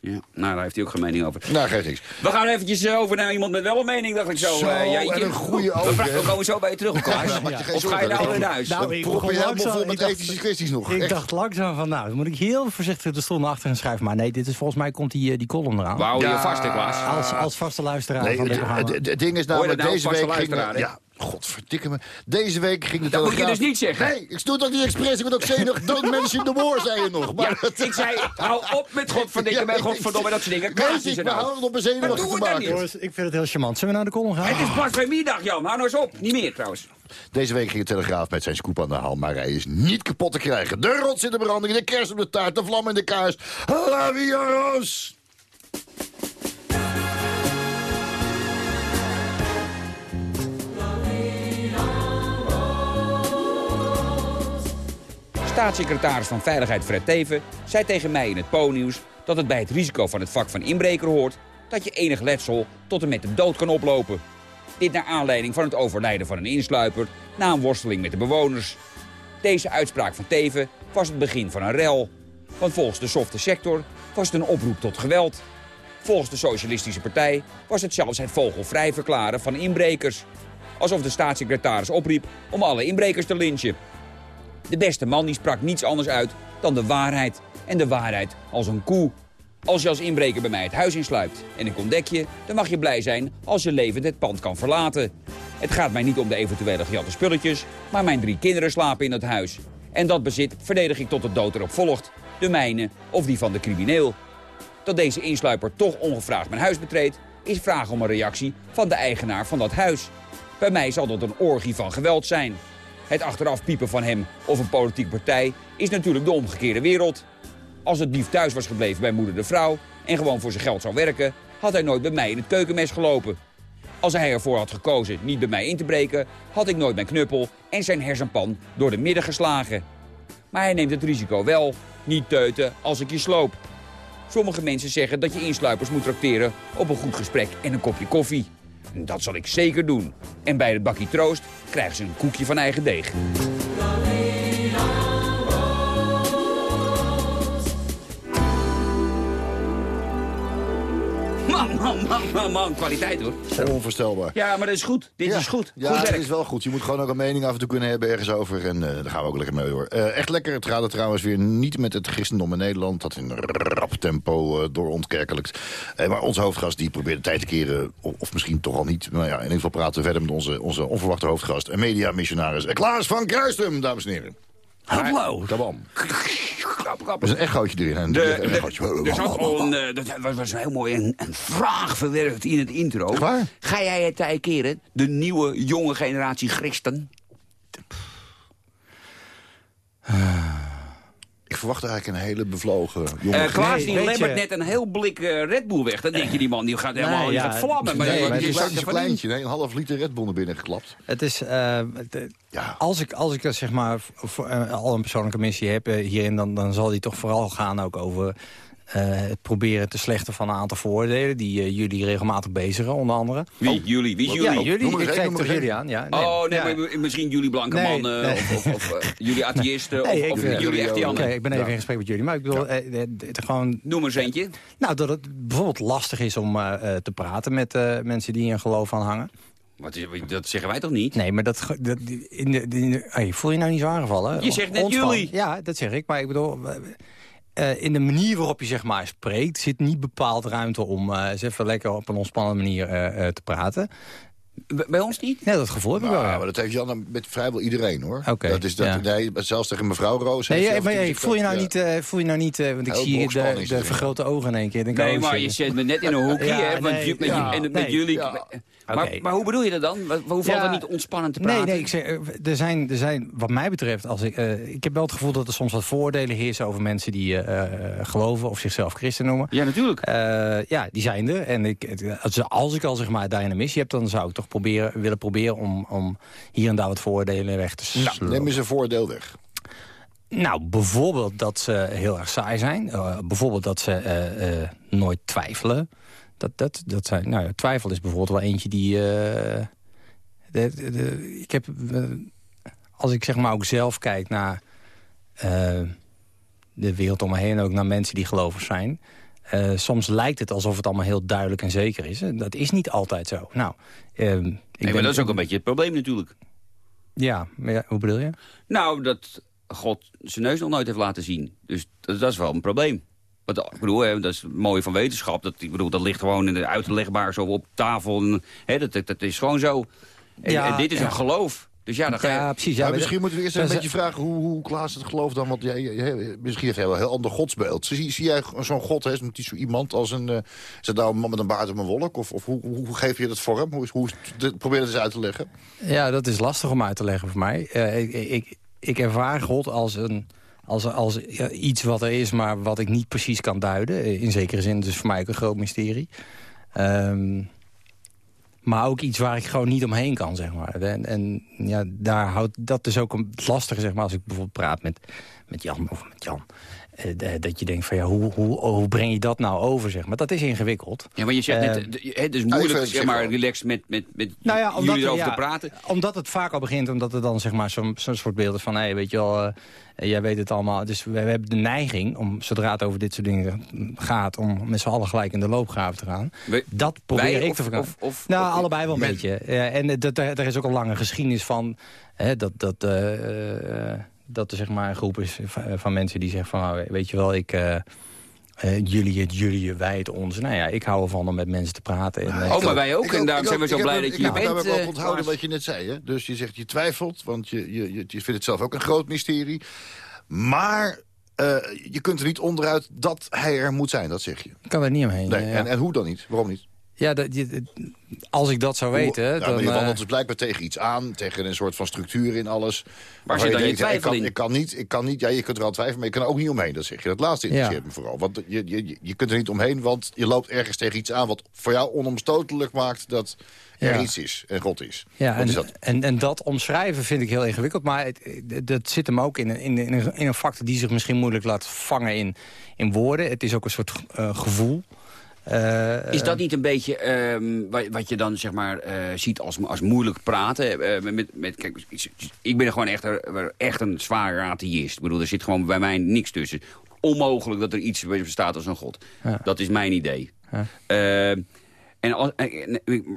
Ja, nou, daar heeft hij ook geen mening over. nou geeft niks. We gaan eventjes eh, over naar iemand met wel een mening, dacht ik zo. Zo, jeetje. een goeie we, komen zo bij je terug, Klaas. Ja, Of ga je nou weer naar huis? Nou, ik prop je begon helemaal langzaam- vol met ik dacht- ethische kwesties nog. Ik Echt. dacht langzaam van, nou, dan moet ik heel voorzichtig de stoel naar achteren schuiven. Maar nee, dit is volgens mij komt die, eh, die column eraan. Houden je Ja. vast, Klaas. Als, als vaste luisteraar Nee, van dit het, programma. het- het ding is namelijk, nou, deze vaste week ging... Ja, godverdikke me. Deze week ging de Dat moet je Telegraaf- dus niet zeggen. Nee, ik doe dat niet expres. Ik ben ook zenuwig. Don't mention the war, zei je nog. Maar Ja, ik zei, hou op met [LAUGHS] godverdikke, Ja, met ik- godverdomme dat soort dingen. Weet is ik, er we nou. houden op een Maar zenuwachtig te maken. Jongens, ik vind het heel charmant. Zullen we naar de column gaan? Het is blasfemiedag, Jan. Hou nou eens op. Niet meer, trouwens. Deze week ging de Telegraaf met zijn scoop aan de haal, maar hij is niet kapot te krijgen. De rots in de branding, de kerst op de taart, de vlam in de kaars. La Via Roos! Staatssecretaris van Veiligheid Fred Teven zei tegen mij in het Po-nieuws... dat het bij het risico van het vak van inbreker hoort... dat je enig letsel tot en met de dood kan oplopen. Dit naar aanleiding van het overlijden van een insluiper... na een worsteling met de bewoners. Deze uitspraak van Teven was het begin van een rel. Want volgens de softe sector was het een oproep tot geweld. Volgens de Socialistische Partij was het zelfs het vogelvrij verklaren van inbrekers. Alsof de staatssecretaris opriep om alle inbrekers te lynchen. De beste man die sprak niets anders uit dan de waarheid. En de waarheid als een koe. Als je als inbreker bij mij het huis insluipt en ik ontdek je... dan mag je blij zijn als je levend het pand kan verlaten. Het gaat mij niet om de eventuele gejatte spulletjes... maar mijn drie kinderen slapen in het huis. En dat bezit verdedig ik tot de dood erop volgt. De mijne of die van de crimineel. Dat deze insluiper toch ongevraagd mijn huis betreedt... is vragen om een reactie van de eigenaar van dat huis. Bij mij zal dat een orgie van geweld zijn. Het achteraf piepen van hem of een politieke partij is natuurlijk de omgekeerde wereld. Als het dief thuis was gebleven bij moeder de vrouw en gewoon voor zijn geld zou werken, had hij nooit bij mij in het keukenmes gelopen. Als hij ervoor had gekozen niet bij mij in te breken, had ik nooit mijn knuppel en zijn hersenpan door de midden geslagen. Maar hij neemt het risico wel, niet teuten als ik je sloop. Sommige mensen zeggen dat je insluipers moet trakteren op een goed gesprek en een kopje koffie. Dat zal ik zeker doen. En bij het bakkie troost krijgen ze een koekje van eigen deeg. Man, man, man, man, man, kwaliteit hoor. Onvoorstelbaar. Ja, maar dat is goed. Dit Ja. is goed. Ja, goed het werk. is wel goed. Je moet gewoon ook een mening af en toe kunnen hebben ergens over. En eh, daar gaan we ook lekker mee hoor. Eh, echt lekker. Het gaat er trouwens weer niet met het christendom in Nederland. Dat in rap tempo uh, doorontkerkelijkt. Maar onze hoofdgast die probeert de tijd te keren. Of, of, misschien toch al niet. Nou ja, in ieder geval praten we verder met onze, onze onverwachte hoofdgast. En mediamissionaris Klaas van Kruistum, dames en heren. Hallo. Krap. Er is een echootje erin. Een De, een de, echootje. er zat al een, eh, dat was- was heel mooi een, een vraag verwerkt in het intro. Waar? Ga jij het tij keren? De nieuwe, jonge generatie christen? Ik verwacht eigenlijk een hele bevlogen jongen. Eh Klaas Nee, die je- net een heel blik eh, Red Bull weg. Dan denk je, die man die gaat helemaal die ja, gaat vlammen. Maar nee, maar het is een kleintje. Nee, een half liter Red Bull naar binnen geklapt. Het is, eh, het- Ja. als ik, als ik zeg maar voor, al een persoonlijke missie heb hierin, dan, dan zal die toch vooral gaan ook over het proberen te slechten van een aantal voordelen die eh, jullie regelmatig bezigen, onder andere. Wie? Jullie? Wie is Ja, jullie? jullie. Noem Ik kijk toch jullie aan, ja. Oh, nee, ja. maar misschien jullie blanke Nee, mannen. nee. Of, of, of, eh, jullie atheïsten. [LAUGHS] Nee, of, ik, of eh, jullie Jannen. ik ben even Ja. in gesprek met jullie. Maar ik bedoel, eh, eh, het gewoon... Noem eens eentje. Nou, dat het bijvoorbeeld lastig is om eh, eh, te praten met eh, mensen die in geloof aan hangen. Wat is, dat zeggen wij toch niet? Nee, maar dat, dat in de, in de- hey, voel je nou niet zo aangevallen? Je zegt net Ontspan. jullie. Ja, dat zeg ik. Maar ik bedoel, eh, in de manier waarop je zeg maar spreekt... zit niet bepaald ruimte om eh, eens even lekker op een ontspannen manier eh, eh, te praten. B- Bij ons niet? Nee, dat gevoel heb ik Nou, wel. ja. maar dat heeft Jan met vrijwel iedereen, hoor. Oké, dat is dat, ja. nee, zelfs tegen mevrouw Roos. Nee, heeft ja, maar hey, voel je nou niet, eh, voel je nou niet eh, want ik Heel zie de, de vergrote ogen in één keer. denk Nee, maar je zet me net in een hoekje, Ja, hè? Want nee, je- met, ja, en met nee, jullie... Maar, maar hoe bedoel je dat dan? Hoe valt Ja, het niet ontspannen te Nee, praten? nee, ik zeg, eh, er, zijn, er zijn, wat mij betreft, als ik, eh, ik heb wel het gevoel dat er soms wat voordelen heersen over mensen die eh, geloven of zichzelf christen noemen. Ja, natuurlijk. Eh, ja, die zijn er. En ik, als, ik al zeg maar daar in een missie heb, dan zou ik toch proberen, willen proberen om, om hier en daar wat voordelen weg te Nou, slopen. neem eens een voordeel weg. Nou, bijvoorbeeld dat ze heel erg saai zijn. Eh, bijvoorbeeld dat ze eh, eh, nooit twijfelen. Dat, dat, dat zijn, nou, ja, twijfel is bijvoorbeeld wel eentje die... eh, de, de- de- ik heb, als ik zeg maar ook zelf kijk naar eh, de wereld om me heen... en ook naar mensen die gelovig zijn... eh, soms lijkt het alsof het allemaal heel duidelijk en zeker is. Dat is niet altijd zo. Nou, eh, ik Nee, maar denk- dat is ook een beetje het probleem natuurlijk. Ja, maar ja, hoe bedoel je? Nou, dat God zijn neus nog nooit heeft laten zien. Dus dat, dat is wel een probleem. Wat, ik bedoel, hè, dat is het mooie van wetenschap. Dat, ik bedoel, dat ligt gewoon in de uitlegbaar zo op tafel. En, hè, dat, dat, dat is gewoon zo. En, Ja, en dit is ja. een geloof. Dus ja, dan ga je... Ja, precies. Ja, misschien moeten we eerst een beetje vragen hoe, hoe Klaas het gelooft dan. Want jij, jij- misschien heeft hij wel een heel ander godsbeeld. Zie, zie jij zo'n god, hè, is het niet zo iemand als een... eh, is het nou een man met een baard en een wolk? Of, of hoe, hoe, hoe geef je dat vorm? Hoe, is- hoe, dit- probeer het eens uit te leggen. Ja, dat is lastig om uit te leggen voor mij. Eh, ik, ik, ik ervaar God als, een, als, als ja, iets wat er is, maar wat ik niet precies kan duiden. In zekere zin, dus voor mij ook een groot mysterie. Ehm, maar ook iets waar ik gewoon niet omheen kan, zeg maar. En, ja, daar houdt dat dus ook lastige, zeg maar, als ik bijvoorbeeld praat met, met Jan of met Jan. Eh, de- dat je denkt van, ja, hoe, hoe, hoe breng je dat nou over, zeg maar. Dat is ingewikkeld. Ja, maar je zegt net, Eh, eh, d- het is moeilijk zeg maar, relaxed met, met, met Nou ja, omdat, jullie erover ja, te praten. Omdat het vaak al begint, omdat er dan zeg maar zo'n zo'n soort beeld is van... hé, weet je wel, eh, jij weet het allemaal. Dus we, we hebben de neiging, om, zodra het over dit soort dingen gaat... om met z'n allen gelijk in de loopgraven te gaan. We- Dat probeer wij ik of- te verkopen. nou, of- allebei wel een beetje. Ja, en eh, dat, er is ook een lange geschiedenis van... Hè, dat, dat, eh, eh, dat er zeg maar een groep is van, van mensen die zeggen van... nou, weet je wel, ik... eh, eh, jullie het, jullie het, wij het, ons. Nou ja, ik hou ervan om met mensen te praten. En, eh, Oh, maar wij ook. Ik en daarom ik zijn we zo ik blij heb- dat ik je heb er bent. daarbij ook eh, onthouden wat je net zei. Hè? Dus je zegt je twijfelt, want je, je, je, je vindt het zelf ook een groot mysterie. Maar eh, je kunt er niet onderuit dat hij er moet zijn, dat zeg je. ik kan er niet omheen. Nee, eh, ja. en, en hoe dan niet? Waarom niet? Ja, dat, je- als ik dat zou weten, Ja, dan... maar je eh, wandelt dus blijkbaar tegen iets aan, tegen een soort van structuur in alles. waarvan zit dan je denkt, ik twijfel kan, in? Ik kan niet, ik kan niet, ja, je kunt er wel twijfelen, maar je kan er ook niet omheen. Dat zeg je. Dat laatste interesseert Ja. me vooral. Want je, je, je- kunt er niet omheen, want je loopt ergens tegen iets aan... wat voor jou onomstotelijk maakt dat er Ja. iets is en God is. Ja, en, is dat? En, en dat omschrijven vind ik heel ingewikkeld. Maar het, dat zit hem ook in, een- in, in, een, in een factor die zich misschien moeilijk laat vangen in, in woorden. Het is ook een soort eh, gevoel. Eh, Is dat niet een beetje ehm, wat, wat je dan zeg maar eh, ziet als, als moeilijk praten? Eh, met, met, kijk, ik ben gewoon echt, een- echt een zware atheïst. Ik bedoel, er zit gewoon bij mij niks tussen. Onmogelijk dat er iets bestaat als een god. Ja. Dat is mijn idee. Ja. Ehm, en als,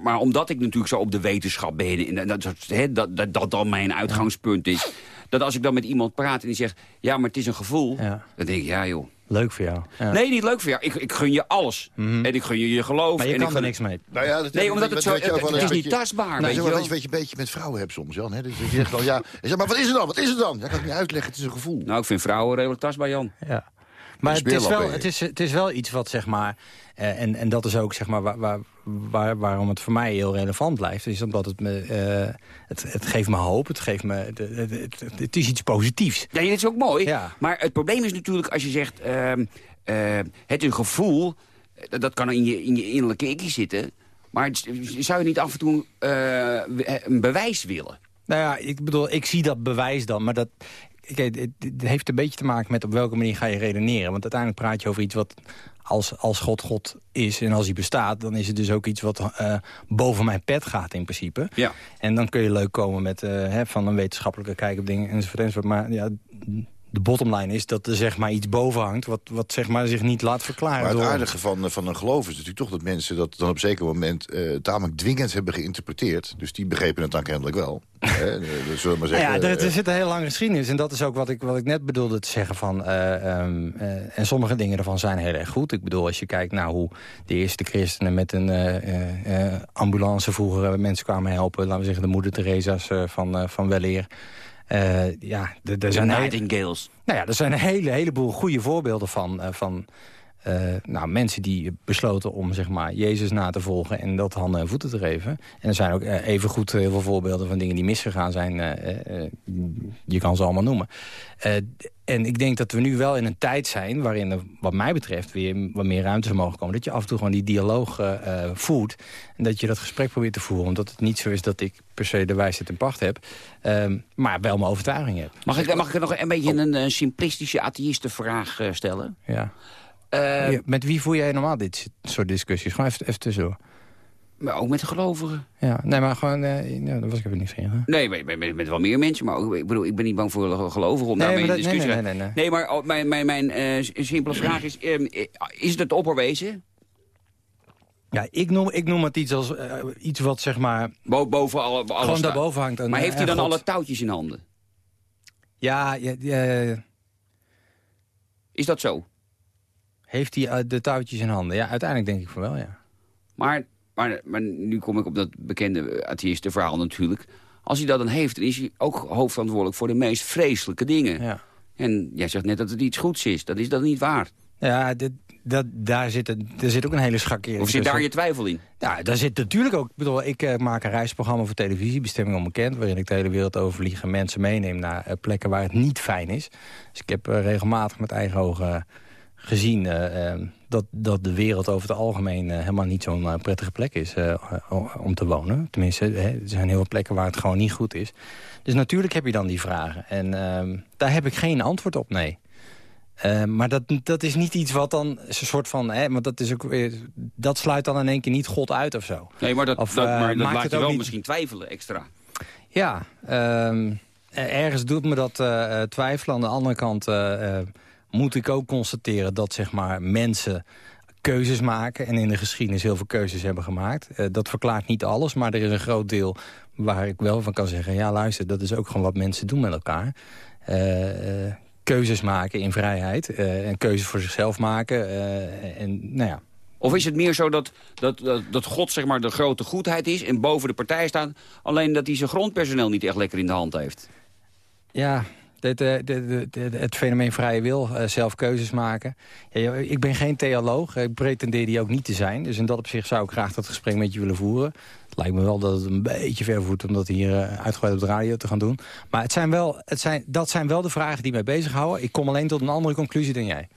maar omdat ik natuurlijk zo op de wetenschap ben... en dat, dat, dat, dat, dat dan mijn uitgangspunt is... dat als ik dan met iemand praat en die zegt... ja, maar het is een gevoel... Ja. dan denk ik, ja joh... Leuk voor jou. Ja. Nee, niet leuk voor jou. Ik, ik gun je alles. En ik gun je je geloof. maar je en kan ik er gun- niks mee. Nou ja, dat, Nee, omdat het dat zo- het- is niet tastbaar, je maar, wel. je wat je een beetje met vrouwen hebt soms, Jan? Hè? Dus je zegt gewoon, ja, maar wat is het dan? Wat is het dan? Ja, kan ik niet uitleggen, het is een gevoel. Nou, ik vind vrouwen redelijk tastbaar, Jan. Ja. Maar het is, wel, het, is, het is wel iets wat, zeg maar... eh, en, en dat is ook, zeg maar, waar, waar, waar- waarom het voor mij heel relevant blijft. Is omdat het me... eh, het, het geeft me hoop, het geeft me... Het, het, het- het is iets positiefs. Ja, dit is ook mooi. Ja. Maar het probleem is natuurlijk als je zegt... eh, het is een gevoel, eh, dat kan in je, in je innerlijke ikkie zitten... maar zou je niet af en toe een bewijs willen? Nou ja, ik bedoel, ik zie dat bewijs dan, maar dat... Kijk, het, het heeft een beetje te maken met op welke manier ga je redeneren. Want uiteindelijk praat je over iets wat als, als God God is en als hij bestaat... dan is het dus ook iets wat eh, boven mijn pet gaat in principe. Ja. En dan kun je leuk komen met eh, hè, van een wetenschappelijke kijk op dingen enzovoort. enzovoort. Maar ja, de bottomline is dat er zeg maar iets boven hangt... wat, wat zeg maar zich niet laat verklaren. Maar het door- aardige van, eh, van een geloof is natuurlijk toch dat mensen dat dan op zeker moment eh, tamelijk dwingend hebben geïnterpreteerd. Dus die begrepen het dan kennelijk wel. [LAUGHS] Hè, eh, dus we maar Nou zeggen, ja, er, zit een hele lange geschiedenis. En dat is ook wat ik, wat ik net bedoelde te zeggen. Van, eh, ehm, eh, en sommige dingen ervan zijn heel erg goed. Ik bedoel, als je kijkt naar hoe de eerste christenen met een ambulance vroeger mensen kwamen helpen. Laten we zeggen de moeder Theresa's van, van weleer. Eh, ja, er- De zijn, heel- nightingales. nou ja, er zijn een hele, heleboel goede voorbeelden van... eh, van eh, nou, mensen die besloten om zeg maar, Jezus na te volgen... en dat handen en voeten te geven. En er zijn ook eh, even goed heel veel voorbeelden van dingen die misgegaan zijn. eh, eh, je kan ze allemaal noemen. Eh, en ik denk dat we nu wel in een tijd zijn... waarin er wat mij betreft weer wat meer ruimte zou mogen komen. Dat je af en toe gewoon die dialoog eh, eh, voert. En dat je dat gesprek probeert te voeren. Omdat het niet zo is dat ik per se de wijsheid in pacht heb. ehm, maar wel mijn overtuiging heb. Mag ik, mag ik nog een beetje Oh. een, eh, simplistische atheïstenvraag eh, stellen? Ja. Ja, met wie voer jij normaal dit soort discussies? Gewoon even, even tussendoor. Maar ook met de gelovigen. Ja, nee, maar gewoon... eh ja, daar was ik even niet van. Nee, met, met, met, wel meer mensen. Maar ook, ik bedoel, ik ben niet bang voor gelovigen om Nee, daarmee in discussie te nee, nee, nee, Nee, maar oh, mijn, mijn, mijn s- simpele [CLEARS THROAT] vraag is... eh, is het het opperwezen? Ja, ik noem, ik noem het iets als iets wat zeg maar... Bo boven alle, alles Gewoon daarboven hangt. een- Maar heeft hij dan God. alle touwtjes in handen? Ja, ja, ja, Is dat zo? Heeft hij eh, de touwtjes in handen? Ja, uiteindelijk denk ik van wel, ja. Maar, maar, maar nu kom ik op dat bekende atheïstenverhaal natuurlijk. Als hij dat dan heeft, dan is hij ook hoofdverantwoordelijk voor de meest vreselijke dingen. Ja, En jij zegt net dat het iets goeds is. Dat is dat niet waar. ja dit, dat, daar zit, een- er zit ook een hele schakering Of zit daar je twijfel in? Ja, daar zit natuurlijk ook... Ik bedoel, ik eh, maak een reisprogramma voor televisie, Bestemming Onbekend... waarin ik de hele wereld overvlieg en mensen meeneem naar eh, plekken waar het niet fijn is. Dus ik heb regelmatig met eigen ogen gezien... eh, eh, dat, dat de wereld over het algemeen eh, helemaal niet zo'n eh, prettige plek is om te wonen. Tenminste, hè, er zijn heel veel plekken waar het gewoon niet goed is. Dus natuurlijk heb je dan die vragen. En ehm, daar heb ik geen antwoord op, nee. Eh, maar dat, dat is niet iets wat dan een soort van... Hè, want dat, is ook weer, dat sluit dan in één keer niet God uit of zo. Nee, maar dat, Of, dat, maar dat maakt het je wel niet- misschien twijfelen extra. Ja, ehm, ergens doet me dat twijfelen. Aan de andere kant moet ik ook constateren dat zeg maar, mensen keuzes maken... en in de geschiedenis heel veel keuzes hebben gemaakt. Eh, dat verklaart niet alles, maar er is een groot deel waar ik wel van kan zeggen... ja, luister, dat is ook gewoon wat mensen doen met elkaar. Eh, eh, keuzes maken in vrijheid eh, en keuzes voor zichzelf maken. en nou ja, Of is het meer zo dat, dat, dat, dat God zeg maar, de grote goedheid is... en boven de partij staat, alleen dat hij zijn grondpersoneel niet echt lekker in de hand heeft? Ja, Het, de, de, de- het fenomeen vrije wil, eh, zelf keuzes maken. Ja, ik ben geen theoloog, ik pretendeer die ook niet te zijn. Dus in dat opzicht zou ik graag dat gesprek met je willen voeren. Het lijkt me wel dat het een beetje ver voert om dat hier eh, uitgebreid op de radio te gaan doen. Maar het zijn wel, het zijn, dat zijn wel de vragen die mij bezighouden. Ik kom alleen tot een andere conclusie dan jij.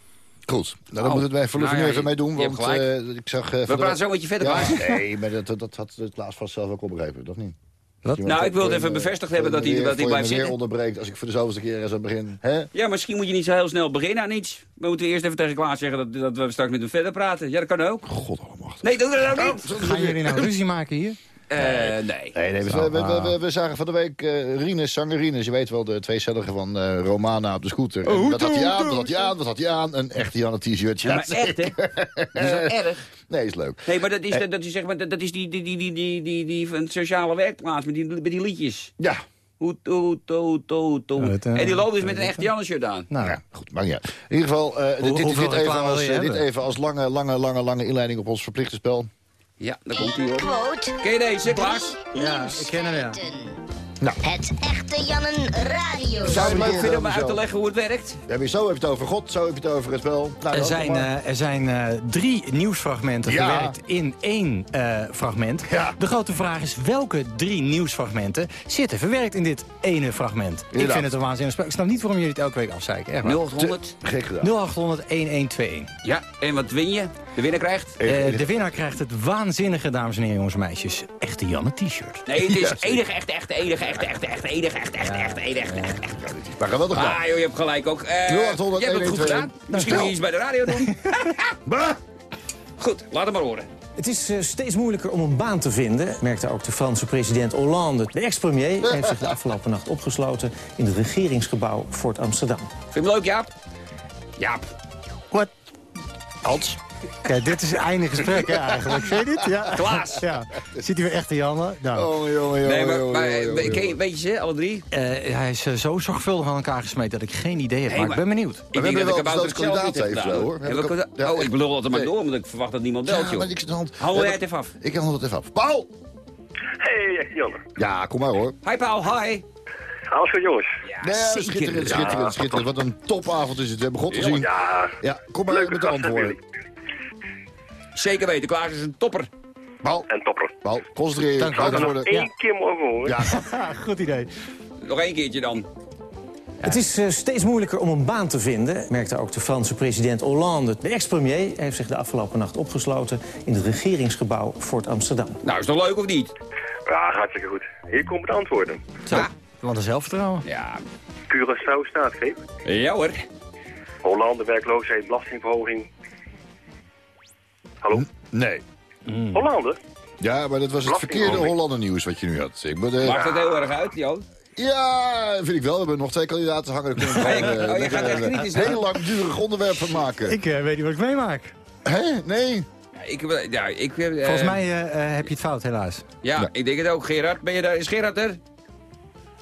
Goed, nou, dan Oh. moeten wij voor Nou nu ja, even mee doen. Want eh, ik zag... eh, van We praten zo met je verder, ja. Nee, maar dat, dat, dat had de Klaas vast zelf ook opbegrepen, dat niet? Wat? Nou, ik wilde even bevestigd voor hebben dat hij- dat hij blijft zitten. weer onderbreekt als ik voor de zoveelste keer eens aan begin. Hè? Ja, misschien moet je niet zo heel snel beginnen aan iets. We moeten eerst even tegen Klaas zeggen dat, dat we straks met hem verder praten. Ja, dat kan ook. God allemachtig. Nee, doe dat ook niet. Gaan jullie nou [LAUGHS] ruzie maken hier? Eh, nee. Nee, nee, we, we, we, we, we zagen van de week eh Rines, zanger Rines. Je weet wel, de tweecellige van eh, Romana op de scooter. En wat had hij aan, wat had hij aan, wat had hij aan? Een echte Janne t-shirt. Ja, maar echt, hè? [LAUGHS] Dat is wel erg. Nee, is leuk. Nee, maar dat is, dat is, zeg maar, dat dat is die, die, die, die, die, die, die van het sociale werkplaats met die, met die liedjes. Ja, hoet, hoet. Ja, dat, eh, En die loopt dus met een echte Janne-shirt aan. Nou, ja, goed, niet uit. In ieder geval, eh, dit, dit, even als, dit even als lange, lange, lange, lange inleiding op ons verplichte spel. Ja, daar komt hij hoor. Quote. Ken je deze, Klaas? ja, ik ken hem, ja. Nou. Het echte Jannen Radio. Zou je het leuk Ja, vinden om uit te leggen hoe het werkt? We hebben zo heb je het over God, zo heb je het over het spel. Nou, Er dan, zijn, maar. eh, er zijn eh, drie nieuwsfragmenten Ja. verwerkt in één eh, fragment. Ja. De grote vraag is welke drie nieuwsfragmenten zitten verwerkt in dit ene fragment. Ik vind het een waanzinnig spel. Ik snap niet waarom jullie het elke week afzeiken. Echt waar. 0800. Gek gedaan. 0800 1121. Ja, en wat win je? De winnaar krijgt? Eh, de winnaar krijgt het waanzinnige, dames en heren, jongens en meisjes, echte Janne t-shirt. Nee, het is zeker. enige, echte, echte, enige, echte, echte, echte, enige, echte, echte, echte, enige, echte, echte, echte. Maar geweldig gedaan. Ah, joh, je hebt gelijk ook. Eh 0800 je hebt het goed 112. gedaan. Misschien moet je iets bij de radio doen. Goed, laat het maar horen. Het is eh, steeds moeilijker om een baan te vinden, merkte ook de Franse president Hollande. De ex-premier heeft zich de afgelopen nacht opgesloten in het regeringsgebouw Fort Amsterdam. Vind je hem leuk, Jaap? Jaap. Wat? Hans. Kijk, dit is het einde gesprek hè, eigenlijk. Vind je dit? Ja. Klaas. Ja. Ziet hij weer echte Janne? Nou. Oh, jongen, jongen, Nee, maar, maar jongen, eh, jongen, ken je- jongen. weet je ze, alle drie? Eh, hij is eh, zo zorgvuldig aan elkaar gesmeed dat ik geen idee heb. Nee, maar, maar- ik ben benieuwd. Ik denk dat wel kabouter het niet heeft even, gedaan. hoor. We- kan- ja, Oh, ik belul altijd maar door, want ik verwacht dat niemand belt, Ja, joh. maar hand. Hou jij het even af. Ik handel het even af. Paul! Hey, echt Janne. Ja, kom maar hoor. Hi, Paul, hi. Alles goed, jongens? Ja, Nee, schitterend, schitterend, schitterend. Wat een topavond is het. We hebben God gezien. Ja, Ja, kom maar leuke met de antwoorden. Zeker weten, Klaas is een topper. Paul, En topper. Paul, concentreer je. Dank ik er nog één keer mogen horen? Ja, [LAUGHS] [LAUGHS] Goed idee. Nog één keertje dan. Het is eh, steeds moeilijker om een baan te vinden, merkte ook de Franse president Hollande. De ex-premier heeft zich de afgelopen nacht opgesloten in het regeringsgebouw Fort Amsterdam. Nou, is toch leuk of niet? Ja, hartstikke goed. Hier komt het antwoorden. Ja. Wat een zelfvertrouwen. Ja. Curaçao staatsgreep. Ja hoor. Hollande, werkloosheid, belastingverhoging. Hallo? nee. Hollande? Ja, maar dat was het verkeerde. Hollander nieuws wat je nu had. Ik ben, eh, Maakt het heel erg uit, Jo? ja, vind ik wel. We hebben nog twee kandidaten hangen. Daar kunnen we Oh, je- eh, oh, je gaat echt een kritisch heel langdurig onderwerp van maken. Ik eh, weet niet wat ik meemaak. Hè? Nee. Ja, ik, eh, ja, ik, eh, Volgens mij eh, eh, heb je het fout, helaas. Ja, Ja. ik denk het ook. Gerard, ben je daar? Is Gerard er?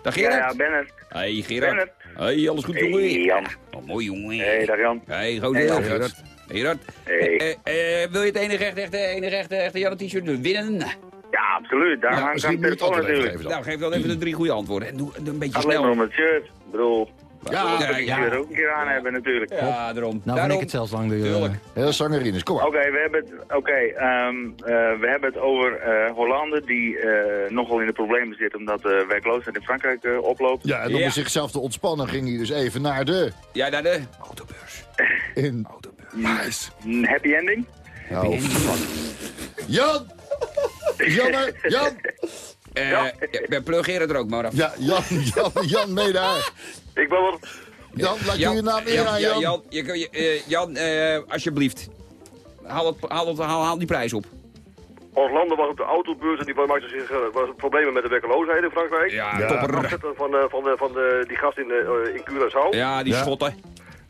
Dag Ja, Gerard? ja, ben het. Hey Gerard. Hey, alles goed Hey, jongen? Jan. Oh, mooi jongen. Hey, dag Jan. Hey, goed Hey, hey, Gerard. Hey. Eh, eh, wil je het enige echte, echte, enige echte, echte Janne t-shirt winnen? Ja, absoluut. Daar Ja, hangt het telefoon natuurlijk. geven. Nou, geef dan even de drie goede antwoorden. En doe een beetje Alleen snel. om het shirt. Bedoel, Ja, ja. je het ook een keer aan hebben natuurlijk. Ja, daarom. Nou daarom. ik het zelfs lang duren. Heel zangerines. Kom maar. Oké, we hebben het, oké, ehm, eh, we hebben het over eh, Hollande die eh, nogal in de problemen zit omdat de werkloosheid in Frankrijk eh, oploopt. Ja, en om Ja. zichzelf te ontspannen ging hij dus even naar de... Ja, naar de autobeurs. [LAUGHS] In... Nice. Een happy ending? Oh, fuck. Jan! Janne! Jan! Eh, ja. we plugeren er ook maar af. Ja, Jan, Jan, Jan, mee daar. [LAUGHS] Ik wil wel... Jan, laat je je naam Jan, in aan, ja, Jan. Jan, je, eh, Jan eh, alsjeblieft. Haal, het, haal, het, haal, haal die prijs op. Hollande was op de autobeurs en die maakte zich eh, was problemen met de werkloosheid in Frankrijk. Ja, Ja. topper. Afzetten van, eh, van, de, van de, die gast in, eh, in Curaçao. Ja, die Ja. schotten.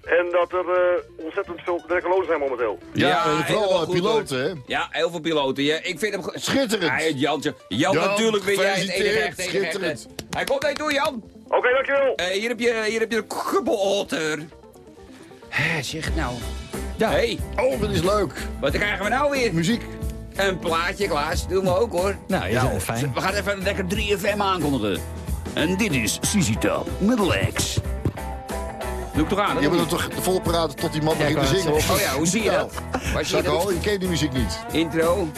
En dat er eh, ontzettend veel werklozen zijn momenteel. Ja, Ja, vooral piloten, hè? Ja, heel veel piloten. Ja, ik vind hem... Schitterend. Ja, het Jantje. Jan, Jan, natuurlijk ben jij het enige echte. Schitterend. Hij komt je toe, Jan. Oké, dankjewel. Eh, hier, heb je, hier heb je een kubbelhotter. Hé, zeg nou. Ja. hey, Oh, dat is leuk. wat krijgen we nou weer? Muziek. Een plaatje, Klaas. Doen we ook, hoor. Nou, ja, fijn. We gaan even lekker 3FM aankondigen. En dit is Sisita Middle X. Doe ik toch aan? Je moet er toch vol praten tot die man begint te zingen. of- Oh ja, hoe zie je dat? Zie je dat? je kent die muziek niet. Intro.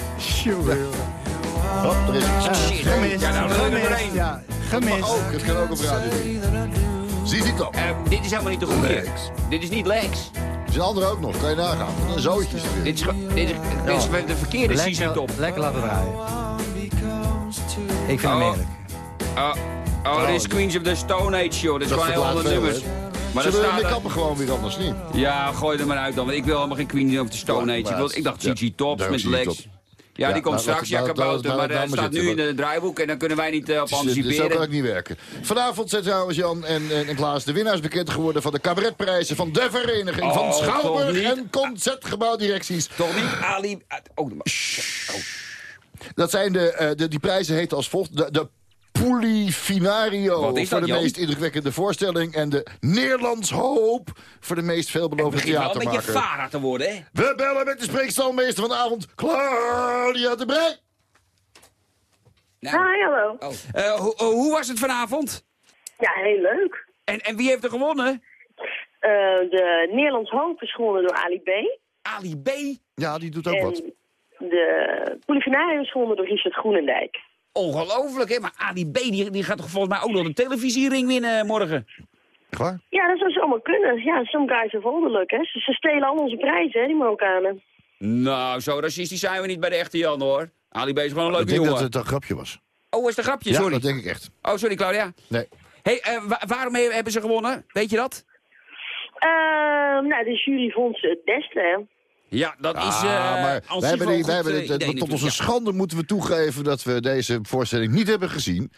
Hop, er is het. Shit. Ja, nou, één. Ja, Dat mag ook, het kan ook op radio. Zie op. Eh, dit is helemaal niet de goede. Lex. Dit is niet Lex. Er zijn anderen ook nog, kan je nagaan. Een zootje is er weer. Dit is, dit is, dit is de verkeerde CC Top. Lekker laten draaien. Ik vind hem Oh. eerlijk. Oh, oh, dit is Queens of the Stone Age, joh. Dit is gewoon heel andere veel, nummers. Maar Zullen we staat de kappen gewoon weer anders niet? Ja, gooi er maar uit dan. Want ik wil helemaal geen Queen of the Stone Age. Ja, Ik, dacht ja, CG Tops met Lex. Ja, die komt straks, laat- Maar laat eh, staat nu in het draaiboek en dan kunnen wij niet eh, op Dus, eh, dus zo kan anticiperen. ik niet werken. Vanavond zijn trouwens Jan en, Klaas de winnaars bekend geworden... van de cabaretprijzen van de Vereniging Oh, van toch Schouwburg en Concertgebouwdirecties. Toch niet Ali... Oh, Dat zijn de, de, die prijzen heten als volgt. De, de Polifinario Wat is voor dat, de Jan? meest indrukwekkende voorstelling... en de Nederlands Hoop voor de meest het veelbelovende begint wel een beetje theatermaker. te worden, hè? We bellen met de spreekstalmeester van de avond, Claudia de Brij. Nou, Hi, hallo. oh. Eh, ho- ho- hoe was het vanavond? Ja, heel leuk. En, en wie heeft er gewonnen? Eh, de Nederlands Hoop is gewonnen door Ali B. Ali B. Ja, die doet ook en wat. de Polifinario is gewonnen door Richard Groenendijk. Ongelooflijk, hè? Maar Ali B. Die, die gaat toch volgens mij ook nog de televisiering winnen morgen? Echt waar? Ja, dat zou zomaar kunnen. Ja, some guys have all the luck, hè. Ze, ze stelen al onze prijzen, hè, die Marokkanen. Nou, zo racistisch zijn we niet bij de echte Jan, hoor. Ali B is gewoon een Ik leuke denk jongen. dat het een grapje was. Oh, is het een grapje? Ja, Sorry. dat denk ik echt. Oh, sorry, Claudia. Nee. hey, eh, wa- waarom he- hebben ze gewonnen? Weet je dat? Ehm, nou, de jury vond ze het beste, hè. Ja, dat is eh maar wij hebben, die, wij hebben het, eh, idee tot onze schande moeten we toegeven dat we deze voorstelling niet hebben gezien.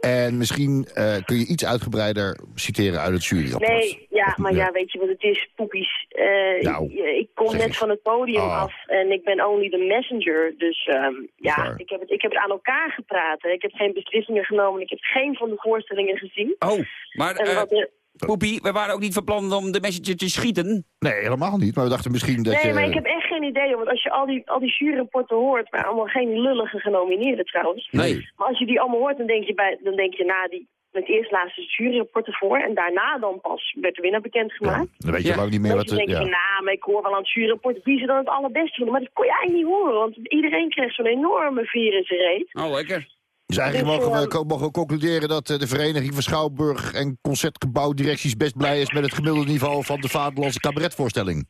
En misschien eh, kun je iets uitgebreider citeren uit het juryrapport. Nee, ja, maar ja, weet je wat het is, poepies. Eh, Nou, ik, ik kom net eens. van het podium Ah. af en ik ben only the messenger. Dus ehm, ja, ik heb, het, ik heb het aan elkaar gepraat. Hè. Ik heb geen beslissingen genomen. Ik heb geen van de voorstellingen gezien. Oh, maar En eh wat Poepie, we waren ook niet van plan om de messenger te schieten. Nee, helemaal niet. Maar we dachten misschien dat nee, je... maar ik heb echt geen idee. Want als je al die, al die juryrapporten hoort, maar allemaal geen lullige genomineerden trouwens. Nee. Maar als je die allemaal hoort, dan denk je, bij, dan denk je na die... Met eerst de juryrapporten voor en daarna dan pas werd de winnaar bekendgemaakt. Dan weet je Ja. lang niet meer Dan wat... denk er- je, ja. nou, maar ik hoor wel aan het juryrapport wie ze dan het allerbeste vinden. Maar dat kon je eigenlijk niet horen, want iedereen kreeg zo'n enorme zijn reet. Oh, lekker. Dus eigenlijk Dus, mogen we, mogen we concluderen dat eh, de Vereniging van Schouwburg en Concertgebouwdirecties best blij is met het gemiddelde niveau van de vaderlandse cabaretvoorstelling.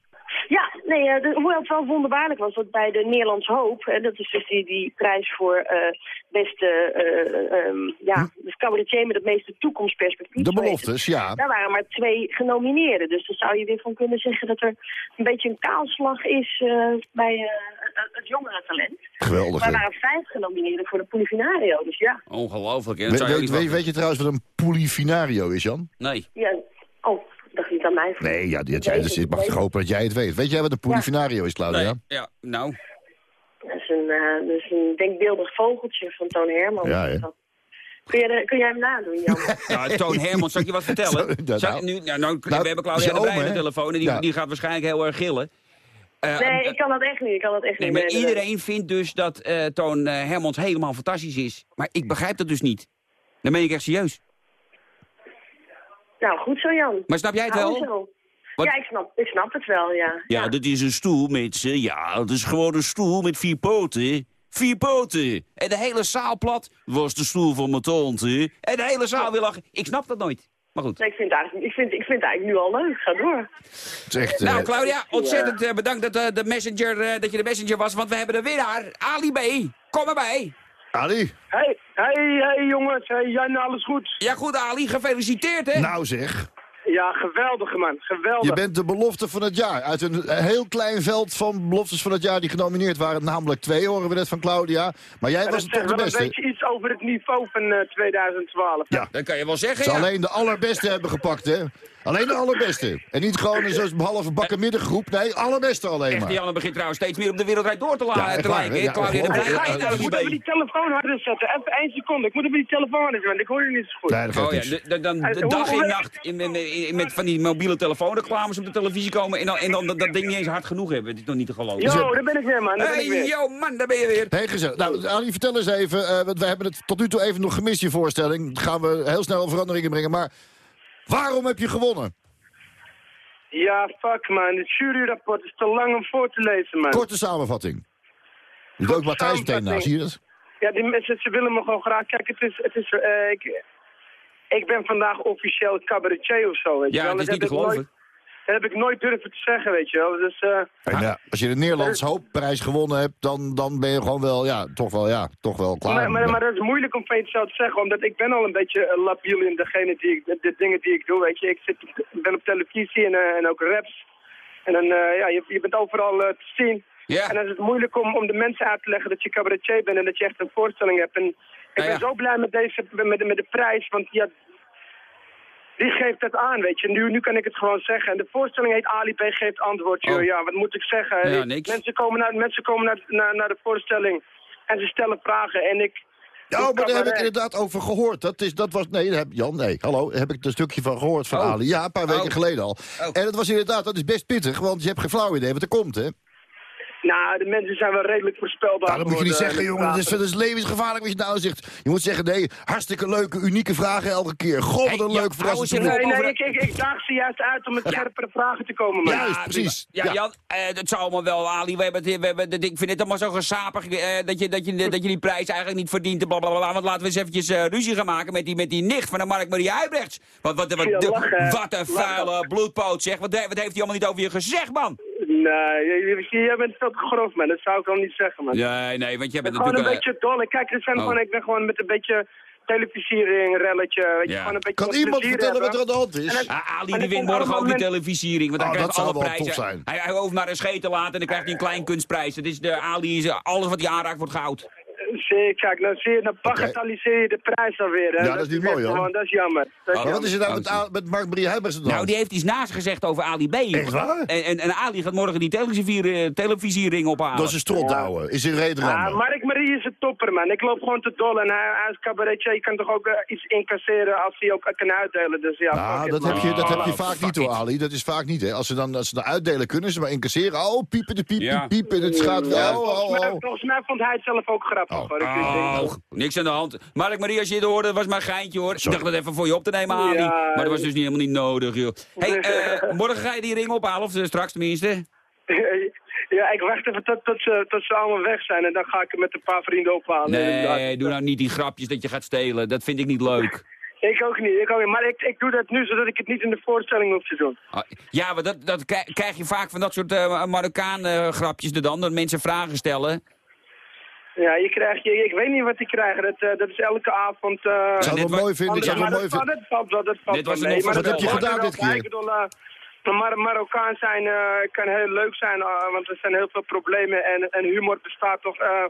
Ja, nee, eh, de- hoewel het wel wonderbaarlijk was dat bij de Nederlands Hoop, hè, dat is dus die, die prijs voor eh, beste, eh, ehm, ja, de cabaretier met het meeste toekomstperspectief. Hm? De beloftes, ja. Daar waren maar twee genomineerden. Dus daar zou je weer van kunnen zeggen dat er een beetje een kaalslag is eh, bij eh, het jongere talent. Geweldig. Maar er waren vijf genomineerden voor de Polifinario. Dus ja, Ongelooflijk, hè? We- weet, weet je trouwens wat een polifinario is, Jan? Nee. ja. Oh, ik dacht niet aan mij. Nee, ja, dat jij, dus ik mag toch hopen dat jij het weet. Weet jij wat een polifinario is, Claudia? Nee. Ja, nou. Dat is een, eh, dat is een denkbeeldig vogeltje van Toon Herman. Ja, hè? Kun, je, kun jij hem nadoen, Jan? [LAUGHS] Ja, Toon Hermans, zal ik je wat vertellen? Zo, nou, nou. nu, nou, nou, Nou, we hebben Claudia erbij aan de telefoon en die, Ja. die gaat waarschijnlijk heel erg gillen. Eh, nee, ik kan dat echt niet. Ik kan dat echt nee, niet. maar iedereen vindt dus dat eh, Toon Hermans helemaal fantastisch is. Maar ik begrijp dat dus niet. Dan ben ik echt serieus. Nou, goed zo, Jan. Maar snap jij het Hou wel? Wat? Ja, ik snap, ik snap het wel, ja. Ja, dat is een stoel met... eh, ja, dat is gewoon een stoel met vier poten. Vier poten. En de hele zaal plat was de stoel van mijn tante. En de hele zaal wil lachen. Ik snap dat nooit. Maar goed. Nee, ik, vind het eigenlijk, ik, vind, ik vind het eigenlijk nu al leuk. Ga door. Het is echt, eh, Nou, Claudia, ontzettend eh, bedankt dat, eh, de messenger, eh, dat je de messenger was. Want we hebben de winnaar, Ali B. Kom erbij. Ali, Hey, hey, hey jongens. Hey Jan, alles goed? Ja goed, Ali. Gefeliciteerd, hè? nou zeg. Ja, geweldig man. Geweldig. Je bent de belofte van het jaar. Uit een heel klein veld van beloftes van het jaar die genomineerd waren. Namelijk twee, horen we net van Claudia. Maar jij was toch zegt de wel een beste. beetje iets over het niveau van eh, 2012. Ja. Dat kan je wel zeggen, Ze ja. alleen de allerbeste hebben gepakt, hè? Alleen de allerbeste. En niet gewoon een zo'n halve bakken middengroep. Nee, allerbeste alleen maar. Janne begint trouwens steeds meer op de wereldrijd door te, Ja, echt te waar, lijken. Ja, Ja, ja, Ik moet even die telefoon harder zetten. Even één seconde. Ik moet even die telefoon harder zetten, want ik hoor je niet zo goed. Nee, dat geeft Oh ja, niks. de- de- dan de dag en nacht in, in- in- met van die mobiele telefoonreclames op de televisie komen... en dan, en dan dat, dat ding niet eens hard genoeg hebben. Dat is nog niet te geloven. Yo, daar ben ik weer man. Daar ben ik Hey, weer. yo, man, daar ben je weer. Hey, gezellig. Nou, Ali, vertel eens even. eh, want we hebben het tot nu toe even nog gemist, je voorstelling. Dat gaan we heel snel veranderingen brengen. Maar waarom heb je gewonnen? Ja, fuck man. Het juryrapport is te lang om voor te lezen, man. Korte samenvatting. Je doet ook Matthijs meteen na, zie je dat? Ja, die mensen, ze willen me gewoon graag... Kijk, het is... Het is eh, ik, ik ben vandaag officieel cabaretier of zo, weet je Ja, wel. het is Dat niet te geloven. nooit- Dat heb ik nooit durven te zeggen, weet je wel. Dus, eh, ja, als je de Nederlands hoopprijs gewonnen hebt, dan, dan ben je gewoon wel, ja, toch wel, ja, toch wel klaar. maar, maar, maar dat is moeilijk om van te zeggen, omdat ik ben al een beetje eh, labiel in degene die ik, de, de dingen die ik doe, weet je. Ik zit, ben op televisie en, eh, en ook raps. En dan, eh, ja, je, je bent overal eh, te zien. En dan is het moeilijk om, om de mensen uit te leggen dat je cabaretier bent en dat je echt een voorstelling hebt. En ik Nou ben ja. zo blij met, deze, met, de, met de prijs, want ja, die geeft het aan, weet je. Nu, nu kan ik het gewoon zeggen. En de voorstelling heet Ali geeft antwoord. joh. Oh. Ja, wat moet ik zeggen? Ja. Mensen komen, naar, mensen komen naar, naar, naar de voorstelling en ze stellen vragen. En ik... Ja, ik maar daar heb ik inderdaad over gehoord. Dat, is, dat was, nee, heb, Jan, nee, hallo, daar heb ik een stukje van gehoord van Oh. Ali. Ja, een paar weken Oh. geleden al. En het was inderdaad, dat is best pittig, want je hebt geen flauw idee wat er komt, hè? Nou, de mensen zijn wel redelijk voorspelbaar Nou, dat moet je niet zeggen, eh, jongen. Dat is, dat is levensgevaarlijk wat je nou zegt. Je moet zeggen, nee, hartstikke leuke, unieke vragen elke keer. God, wat een Hey, ja, leuk verrassend. Nee, nee, ik, ik, ik daag ze juist uit om met scherpere vragen te komen, man. Juist, precies. Ja, Ja. Jan, eh, dat zou allemaal wel, Ali. We hebben, het- we hebben, ik vind het allemaal zo gesapig eh, dat, je, dat, je, dat je die prijs eigenlijk niet verdient. en Blablabla. Want laten we eens eventjes eh, ruzie gaan maken met die, met die nicht van de Mark-Marie Huibrechts. Wat, wat, wat, Ja, de- wat een vuile bloedpoot, zeg. Wat, wat heeft hij allemaal niet over je gezegd, man? Nee, je- je- jij bent veel te grof, man. Dat zou ik wel niet zeggen, man. Nee, nee, want jij Ik bent ben gewoon een natuurlijk... beetje dol. Kijk, er zijn Oh. gewoon, ik ben gewoon met een beetje televisiering, relletje. Weet je, Ja. gewoon een beetje Kan iemand vertellen wat er aan de hand is? En dan- Ah, Ali die dan wint morgen ook die televisiering. Want hij Oh, krijgt dat alle prijzen. tof zijn. Hij, hij hoeft maar een scheet te laten en dan krijgt hij een klein kunstprijs. Dat is de Ali, is, eh, alles wat hij aanraakt wordt goud. Kijk, dan, zie je, dan bagatelliseer je de prijs alweer. Hè. Ja, dat is niet mooi, hoor. gewoon- Dat is jammer. Dat is Maar wat is er nou met, met Mark-Marie Huibers aan de Nou, die heeft iets naast gezegd over Ali B. Echt waar? En, en, en Ali gaat morgen die televisiering, televisiering ophalen. Dat is een strotdouwen. Is een reden Ah, rammen. Mark Marie is een topper, man. Ik loop gewoon te dol. En hij, hij is cabaretier. Je kan toch ook eh, iets incasseren als hij ook kan uitdelen. Dus ja, Nou, it, dat heb je, dat heb je Oh, vaak niet hoor. Ali. Dat is vaak niet, hè. Als ze dan, als ze dan uitdelen, kunnen ze maar incasseren. Oh, piepen de piep, Ja. piep, piep. En het gaat wel. Ja, Oh, oh, oh. volgens mij vond hij het zelf ook grappig. Oh. Oh, niks aan de hand. Mark Marie, als je dit hoorde, dat was maar een geintje hoor. Ik dacht dat even voor je op te nemen, Ali. Ja. maar dat was dus niet, helemaal niet nodig, joh. hey, eh, morgen ga je die ring ophalen, of eh, straks tenminste? [LAUGHS] Ja, ik wacht even tot, tot, ze, tot ze allemaal weg zijn. En dan ga ik het met een paar vrienden ophalen. inderdaad. Nee, doe nou niet die grapjes dat je gaat stelen. Dat vind ik niet leuk. [LAUGHS] Ik ook niet, ik ook niet. Maar ik, ik doe dat nu zodat ik het niet in de voorstelling hoef te doen. Ah, Ja, maar dat, dat krij- krijg je vaak van dat soort eh Marokkaan-grapjes er dan. Dat mensen vragen stellen. Ja, je krijgt, je, ik weet niet wat die krijgen. Dat, eh, dat is elke avond... eh, Ik zou dit het wel mooi vinden. Ik zou het maar wel mooi dat, vinden. dat valt wel, dat valt wel mee. een Maar dat Wat heb je gedaan dit keer? Ik bedoel, eh, Mar Marokkaan zijn eh, kan heel leuk zijn, want er zijn heel veel problemen. En, en humor bestaat toch eh,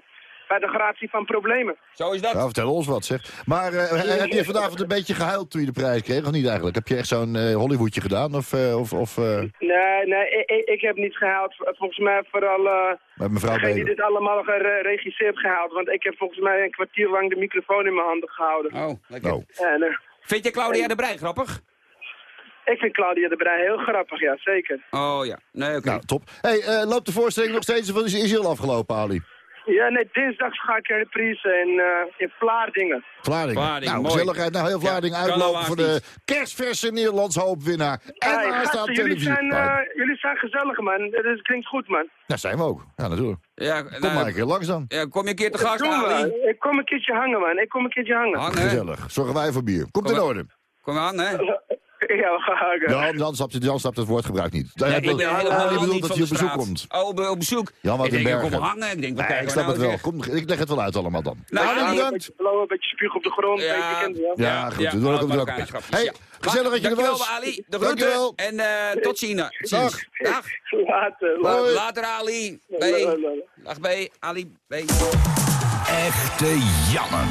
bij de gratie van problemen. Zo is dat. Nou, vertel ons wat, zeg. Maar eh, heb je vanavond een beetje gehuild toen je de prijs kreeg, of niet eigenlijk? Heb je echt zo'n eh, Hollywoodje gedaan? Of, eh, of, of eh, Nee, nee, ik, ik, heb niet gehaald. Volgens mij vooral eh met mevrouw degene die dit allemaal geregisseerd gehaald. Want ik heb volgens mij een kwartier lang de microfoon in mijn handen gehouden. Oh, lekker. Nou, En, eh, Vind je Claudia de Brij grappig? ik vind Claudia de Brij heel grappig, ja, zeker. Oh ja, nee, oké. nou, top. hey, eh, loopt de voorstelling nog steeds of is, is die al afgelopen, Ali? Ja, nee, dinsdag ga ik een reprise in, eh in Vlaardingen. Vlaardingen. Vlaardingen, nou, mooi. gezelligheid. Nou, heel Vlaardingen Ja, uitlopen voor de kerstverse Nederlands hoopwinnaar. En Hey, aanstaande gasten, jullie, televisie. zijn, Nou, eh, jullie zijn gezellig, man. Dat klinkt goed, man. daar zijn we ook. Ja, natuurlijk. Ja, Kom nou, maar een keer langs dan. ja, kom je een keer te gast. Ali? Ik kom een keertje hangen, man. Ik kom een keertje hangen. Hangen. Gezellig. Zorgen wij voor bier. Komt Kom in orde. Kom maar hangen. Ja, we gaan. Jan, Jan, snapt, Jan snapt het woordgebruik niet. Ja, ik ben helemaal bedoelt niet dat van hij de op bezoek komt. Oh, op, op bezoek. Jan wat ik in denk, ik Bergen. kom hangen. Ik denk, wat Nee, ik snap nou het wel. Kom, ik leg het wel uit allemaal dan. Nou, Nou, Een bedankt. beetje een beetje spuug op de grond. Ja. ja. Ja, goed. We doen ook, we doen ook een beetje. Hey, gezellig dat je er Dankjewel, was. Ali. De Dankjewel. groeten. En eh, tot ziens. Dag. Dag. Later. Later, Ali. B. Dag, B. Ali. B. Echte Janne.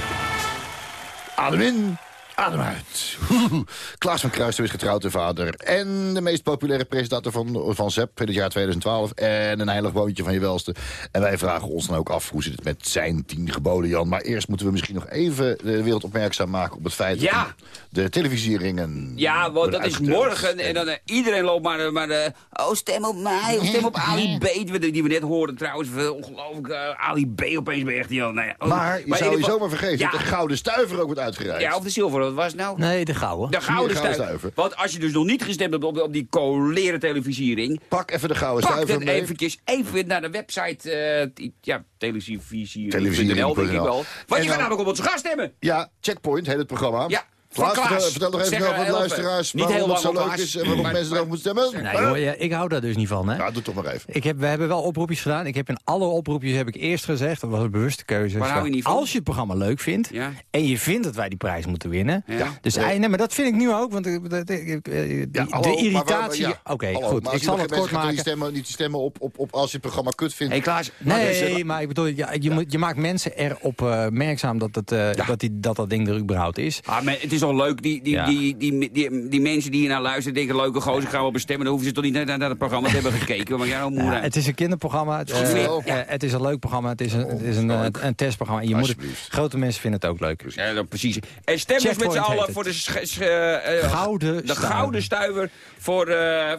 Adem in, adem uit. [LAUGHS] Klaas van Kruijsen is getrouwd, de vader. En de meest populaire presentator van, van ZEP in het jaar 2012. En een heilig woontje van je welste. En wij vragen ons dan ook af hoe zit het met zijn tien geboden, Jan. Maar eerst moeten we misschien nog even de wereld opmerkzaam maken... op het feit Ja. dat de televisieringen... Ja, want dat is morgen. En dan, eh, iedereen loopt maar, maar eh, oh, stem op mij, of stem op Ali B. Die we, net hoorden trouwens. Eh, Ongelooflijk, eh, Ali B opeens bij echt. Joh, nou ja. Oh, Maar je zou je zomaar vergeten Ja. dat de Gouden Stuiver ook wordt uitgereikt. Ja, of de zilveren. Wat was het nou? Nee, de gouden. De gouden stuiver. stuiver. Want als je dus nog niet gestemd hebt op, op die coleren televisiering... Pak even de gouden Pak stuiver mee. eventjes even naar de website, eh, die- ja, Televisiering.nl. denk ik wel. Want En je gaat namelijk op onze gast stemmen. Ja, Checkpoint heet het programma. Ja, Klaas. vertel, nog even Zeg, snel eh, voor de heel luisteraars. Niet waarom heel het zo leuk is en waarom Maar- mensen erop moeten stemmen. Nee, hoor, ja, ik hou daar dus niet van, hè? Nou, doe toch maar even. Ik heb, we hebben wel oproepjes gedaan. Ik heb in alle oproepjes heb ik eerst gezegd, dat was een bewuste keuze. Waar hou je niet van? Als je het programma leuk vindt Ja. en je vindt dat wij die prijs moeten winnen. Ja. Dus Nee. eh, nee, maar dat vind ik nu ook, want eh, Ja, hallo, de maar irritatie... waar- ja, Oké, goed. maar Ik als zal je het kort maken. Niet stemmen, niet stemmen op, op, op als je het programma kut vindt. Klaas, Nee, maar ik bedoel, ja, je, moet, je maakt mensen erop eh merkzaam dat, het, eh, dat, die, dat dat ding er überhaupt is. Ah, maar het is al leuk, die, die, Ja. die, die, die, die mensen die hier naar luisteren... denken, leuke gozer, ik ga wel bestemmen. Dan hoeven ze toch niet naar, naar het programma te hebben gekeken. Maar jij nou moe Ja, uit. het is een kinderprogramma. Het, eh, het is een leuk programma. Het is een, het is een, eh, een testprogramma. En je moet het, grote mensen vinden het ook leuk. Ja, precies. En stem dus met z'n allen voor de, eh, Gouden de stuiver. gouden stuiver voor,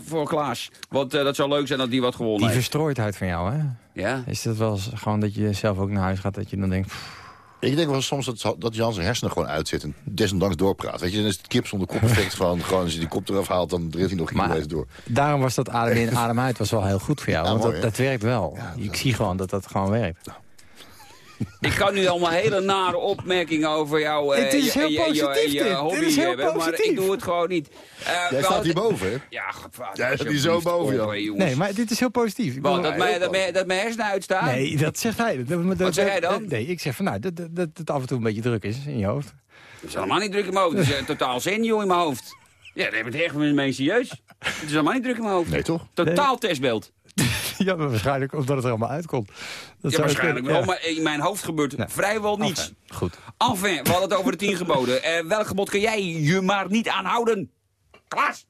voor Klaas. Want dat zou leuk zijn dat die wat gewonnen Die heeft. verstrooidheid van jou, hè? Ja? Is dat wel eens gewoon dat je zelf ook naar huis gaat, dat je dan denkt... pff, Ik denk wel soms dat, dat Jan zijn hersenen gewoon uitzit en desondanks doorpraat. Weet je, dan is het kip zonder kop effect van gewoon als je die kop eraf haalt, dan drilt hij nog een Maar- kilometer door. Daarom was dat adem in, adem uit was wel heel goed voor jou. Ja, want mooi, dat, dat werkt wel. Ja, ik zie gewoon dat dat gewoon werkt. Ik kan nu allemaal hele nare opmerkingen over jou eh, Het is je- heel je- je- positief, je dit. Dit hobby is heel hebben, maar positief. ik doe het gewoon niet. Eh, Jij wel, staat hierboven, hè? Ja. Jij staat hier zo boven, Jan. Nee, maar dit is heel positief. Ik bedoel- dat, mijn, dat, mijn, dat mijn hersenen uitstaan? Nee, dat zegt hij. Dat- dat- Wat zeg jij dat- dan? Nee, ik zeg van nou, dat, dat, dat het af en toe een beetje druk is in je hoofd. Het is allemaal niet druk in mijn hoofd. Het is eh, totaal zenio in mijn hoofd. Ja, daar heb ik het echt mee serieus. Het is allemaal niet druk in mijn hoofd. Nee, toch? Totaal testbeeld. [LAUGHS] Ja, maar waarschijnlijk omdat het er allemaal uitkomt. Dat Ja, zou waarschijnlijk wel, ja. maar in mijn hoofd gebeurt Nee. vrijwel niets. Enfin, Goed. Enfin, we hadden het over de tien geboden. Eh, welk gebod kan jij je maar niet aanhouden? Klaas!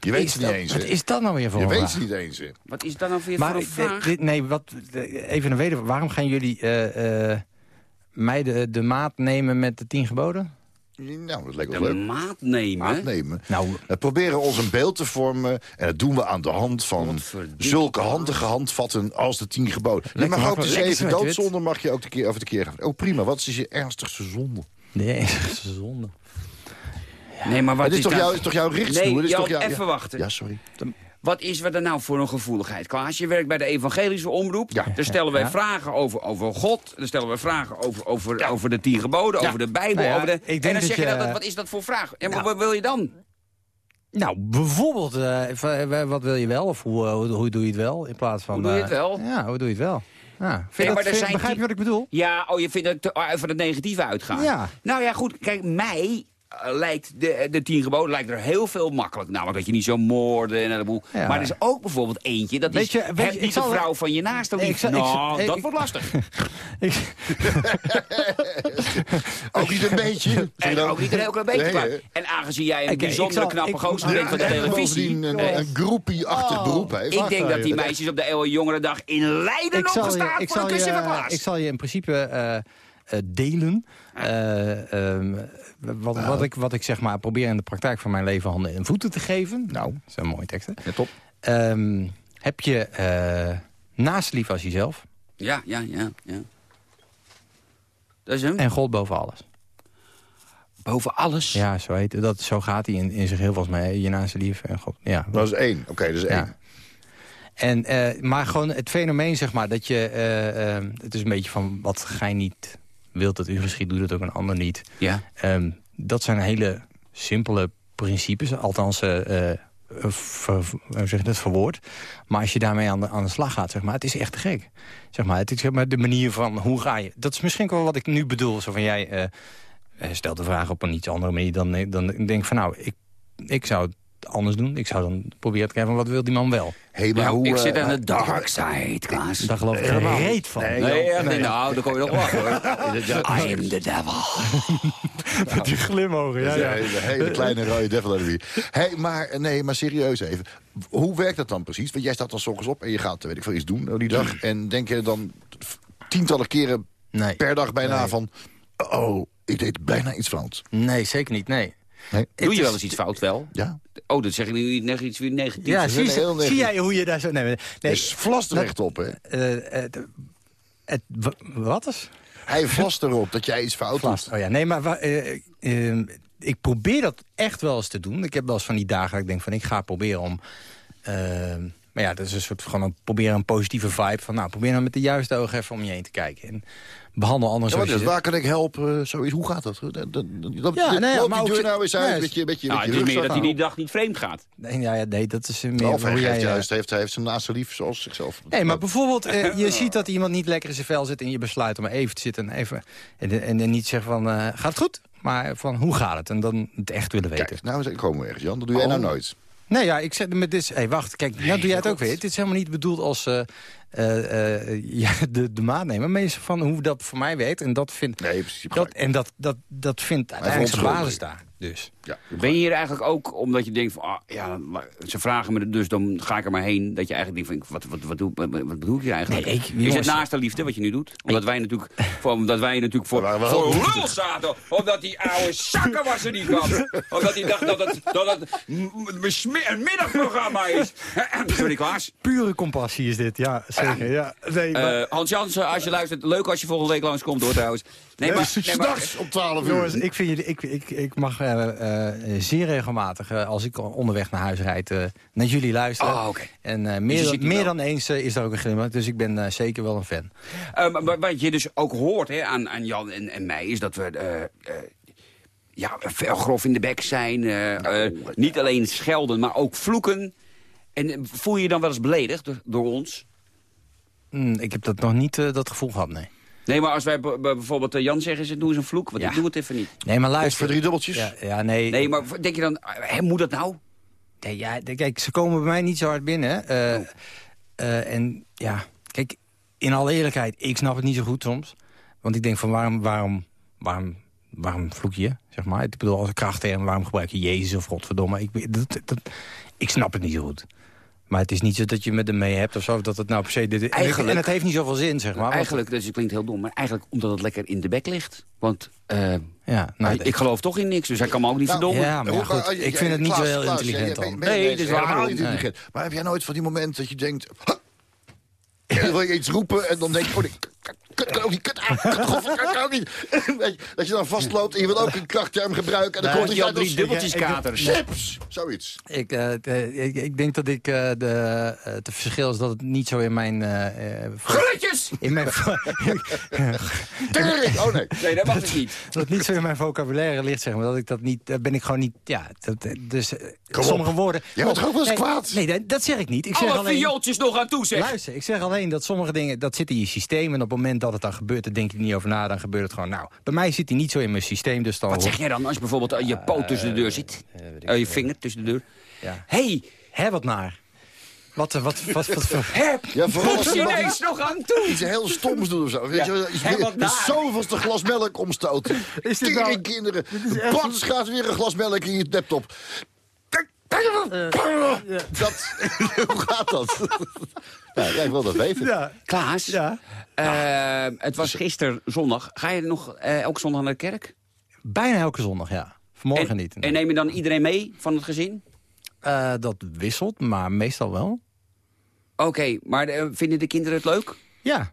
Je weet Is het niet dat- eens, Wat is dat nou weer voor Je een weet het niet eens, hè? Wat is dat nou weer Maar voor een ik- vraag? dit, nee, wat, even een weder. Waarom gaan jullie eh, eh, mij de, de maat nemen met de tien geboden? Nou, dat lijkt de wel leuk. maat nemen? Maat nemen. Nou, We proberen ons een beeld te vormen. En dat doen we aan de hand van zulke handige handvatten als de tien geboden. Je Lekker mag ook de makkelijk. zeven Lekker zwart-wit. doodzonde mag je ook de keer over de keer gaan. Oh prima, wat is je ernstigste zonde? nee, zonde. Nee, maar wat Het is, toch, nou- jouw, is toch jouw richtsnoer? Nee, is toch jouw- even wachten. Ja, sorry. Wat is er dan nou voor een gevoeligheid, Klaas? Je werkt bij de evangelische omroep. Ja. Daar stellen wij Ja. vragen over, over God. Daar stellen we vragen over, over, over de tien geboden, over de Bijbel. Nou over de... ik denk En dan dat zeg je dat, wat is dat voor vraag? Ja, maar Nou. wat wil je dan? Nou, bijvoorbeeld, eh, eh, wat wil je wel? Of hoe, eh, hoe, hoe doe je het wel? In plaats van... Hoe doe je het wel? Ja, hoe doe je het wel? Ja. Vind Nee, dat, er begrijp je wat ik bedoel? Ja, oh, je vindt het te- even het negatieve uitgaan. Ja. Nou ja, goed. Kijk, mij lijkt de, de tien geboden lijkt er heel veel makkelijk. Namelijk dat je niet zo moorden en een heleboel. Ja. Maar er is ook bijvoorbeeld eentje. Dat Weet is, je- weet heb je, niet ik de vrouw van je Nee, ik zal- nou, ik- dat ik- wordt lastig. [LAUGHS] Ik- [LAUGHS] Ook niet een beetje. En ook niet een heel klein beetje. Nee? En aangezien jij een ik bijzonder zal- knappe gozer bent van de televisie. bovendien eh, een, een groepie-achtig beroep heeft. ik denk dat die meisjes op de Eeuwen Jongerendag in Leiden opgestaan je, voor een zal kusje van je, Klaas. ik zal je in principe eh, eh, delen. eh, ehm, wat, wat, ik, wat ik zeg maar probeer in de praktijk van mijn leven handen en voeten te geven. Nou, dat zijn mooie teksten. Ja, top. Ehm, heb je eh naast lief als jezelf Ja, ja, ja, ja. Dat is hem. en God boven alles. Boven alles. Ja, zo, heet, dat, zo gaat hij in, in zich heel volgens mij. Je naast lief en God. Ja, Dat is één. Oké, dat is één. Ja. En, eh, maar gewoon het fenomeen, zeg maar, dat je... eh, het is een beetje van, wat gij niet wilt dat u geschiet, doet het ook een ander niet. Ja. Ehm, dat zijn hele simpele principes, althans ver, hoe zeg je dat, verwoord. Maar als je daarmee aan de, aan de slag gaat, zeg maar, het is echt te gek. Zeg maar, het is zeg maar, de manier van, hoe ga je... Dat is misschien wel wat ik nu bedoel, zo van jij... eh, stelt de vraag op een iets andere manier dan, dan ik denk van nou, ik, ik zou het anders doen. Ik zou dan proberen te kijken van wat wil die man wel. Hey, maar Ja, hoe, ik eh, zit aan de dark side, Klaas. Daar geloof ik Helemaal reet van. Nee, Nee, echt niet. nou, dan kom je nog wachten hoor. [LAUGHS] I am the devil. [LAUGHS] Met die glimogen, Dat is een hele, hele kleine rode devil. Hey, maar, nee, maar serieus even. Hoe werkt dat dan precies? Want jij staat dan s ochtends op en je gaat weet ik veel iets doen oh, die dag. En denk je dan tientallen keren Nee. per dag bijna Nee. van... Oh, ik deed bijna iets fout. Nee, zeker niet, nee. Nee? Doe je wel eens iets fout wel? Ja? Oh, dat zeg ik nu net iets weer negatiefs. Ja, zie, heel zie negatief. jij hoe je daar zo... Nee, nee, nee. Dus vlas er recht op, hè? Eh, eh, wat is? Hij vast erop dat jij iets fout Vast. doet. Oh ja, nee, maar eh, eh, ik probeer dat echt wel eens te doen. Ik heb wel eens van die dagen dat ik denk van ik ga proberen om... maar ja, dat is een soort van een, proberen een positieve vibe. Van nou, probeer dan met de juiste ogen even om je heen te kijken. En behandel anderen Ja, wat zoals is, je waar kan ik helpen? Zoiets, hoe gaat dat? Dat, dat, dat, Ja, nee, loop maar die ook- deur nou eens uit nee, met je, met je, Nou, met het je is meer dat hij die dag niet vreemd gaat. Nee, ja, ja, nee, dat is eh, meer Of hij hoe jij... heeft eh, juist, heeft, hij heeft zijn naaste lief zoals zichzelf. Nee, maar bijvoorbeeld, eh, [LAUGHS] je ziet dat iemand niet lekker in zijn vel zit... en je besluit om even te zitten en even... en, en, en niet zeggen van, eh, gaat het goed? Maar van, hoe gaat het? En dan het echt willen weten. Kijk, nou komen we ergens, Jan. Dat doe jij Oh. nou nooit. Nee, ja, ik zeg met dit. Hey, wacht, kijk, nou doe jij het ook weer. Het is helemaal niet bedoeld als eh, eh, eh, [LAUGHS] ja, de, de maat nemen. Maar van hoe dat voor mij werkt. En dat vindt. Nee, precies. Dat, en dat, dat, dat vindt uiteindelijk zijn basis daar. Dus. Ja, Ben je hier eigenlijk ook omdat je denkt van, ah, ja, ze vragen me dus dan ga ik er maar heen. Dat je eigenlijk denkt van, wat, wat, wat, doe, wat, wat bedoel ik hier eigenlijk? Nee, ik- is jongens- het naast de liefde wat je nu doet? Omdat wij natuurlijk voor, omdat wij natuurlijk voor, voor lul zaten. Omdat die oude zakken was er niet van. Omdat hij dacht dat het, dat het een middagprogramma is. [CLEARS THROAT] Sorry Klaas. Pure compassie is dit, ja, zeker. Ja, nee, maar- Eh, Hans Jansen, als je luistert, leuk als je volgende week langskomt hoor trouwens. Nee, maar, nee, maar- S'nachts om 12 uur. Jongens, ik, vind jullie, ik, ik, ik mag eh, eh, zeer regelmatig, eh, als ik onderweg naar huis rijd, eh, naar jullie luisteren. Oh. En eh, je meer, dan, meer dan eens eh, is er ook een glimlach. Dus ik ben eh, zeker wel een fan. Eh, maar- wat je dus ook hoort hè, aan, aan Jan en, en mij, is dat we eh, eh, ja, veel grof in de bek zijn. eh, eh, niet alleen schelden, maar ook vloeken. En eh, voel je je dan wel eens beledigd door, door ons? Hm, ik heb dat nog niet eh, dat gevoel gehad, nee. Nee, maar als wij bijvoorbeeld eh, Jan zeggen, ze, doe eens een vloek. Want Ja. ik doe het even niet. Nee, maar luister. voor drie dubbeltjes. Ja, ja, nee. Nee, maar denk je dan, eh, hè, moet dat nou? Nee, ja, kijk, ze komen bij mij niet zo hard binnen. eh, Oh. eh, en ja, kijk, in alle eerlijkheid, ik snap het niet zo goed soms. Want ik denk van, waarom, waarom, waarom, waarom vloek je, zeg maar? Ik bedoel, als een krachtterm, waarom gebruik je Jezus of Godverdomme? Ik, dat, dat, ik snap het niet zo goed. Maar het is niet zo dat je met hem mee hebt of zo, dat het nou per se... Dit, Eigenlijk- en het heeft niet zoveel zin, zeg maar. want- Eigenlijk, dus het klinkt heel dom, maar eigenlijk omdat het lekker in de bek ligt. Want eh, ja, nou, ik geloof toch in niks, dus hij kan me ook niet Nou, verdommen. ja, maar goed, je- ik vind het niet Klaas, zo heel Klaas, intelligent dan. Nee, helemaal niet intelligent. Maar heb jij nooit van die moment dat je denkt... Wil je iets roepen en dan denk je... Oh, kut, kan ook niet, kut, ah, kut, kan ook niet. [LAUGHS] Dat je dan vastloopt en je wil ook een krachtterm gebruiken... en dan komt er je uit drie dubbeltjes ik- ik- katers. Chips, zoiets. Ik, eh, de- ik, ik denk dat ik eh, de, eh, het verschil is dat het niet zo in mijn... eh, eh, Grutjes! in mijn! [LAUGHS] Oh nee. Nee, dat mag dus niet. [LAUGHS] dat het niet zo in mijn vocabulaire ligt, zeg maar. Dat ik dat niet, ben ik gewoon niet, ja, dat, eh, dus eh, op. sommige woorden... Jij bent ook wel eens nee, kwaad? Nee, dat, dat zeg ik niet. Ik zeg Alle alleen... viooltjes nog aan toe, zeg. Luister, ik zeg alleen dat sommige dingen, dat zit in je systeem. En op het moment dat het dan gebeurt, dan denk ik niet over na. Dan gebeurt het gewoon. Nou, bij mij zit hij niet zo in mijn systeem. Dus dan Wat zeg jij dan als je bijvoorbeeld eh, je poot tussen de deur zit? Eh, je vinger tussen de deur. Ja. hey, Hè, wat naar. Wat, eh, wat, wat, wat, wat, [LAUGHS] heb Ja, vooral als je ineens nog aan toe? iets heel stoms doet of zo. Weet je, iets weer- wat de zoveelste glas melk omstoten. Is dit nou- kinderen. Bats gaat weer een glas melk in je laptop. Dat, [LAUGHS] hoe gaat dat? [LAUGHS] Ja, ja, ik wil dat weten. ja, Klaas, ja. eh, het was gisteren zondag. Ga je nog eh, elke zondag naar de kerk? Bijna elke zondag, ja. Vanmorgen en, niet. En neem je dan iedereen mee van het gezin? Eh, dat wisselt, maar meestal wel. Oké, maar vinden de kinderen het leuk? Ja,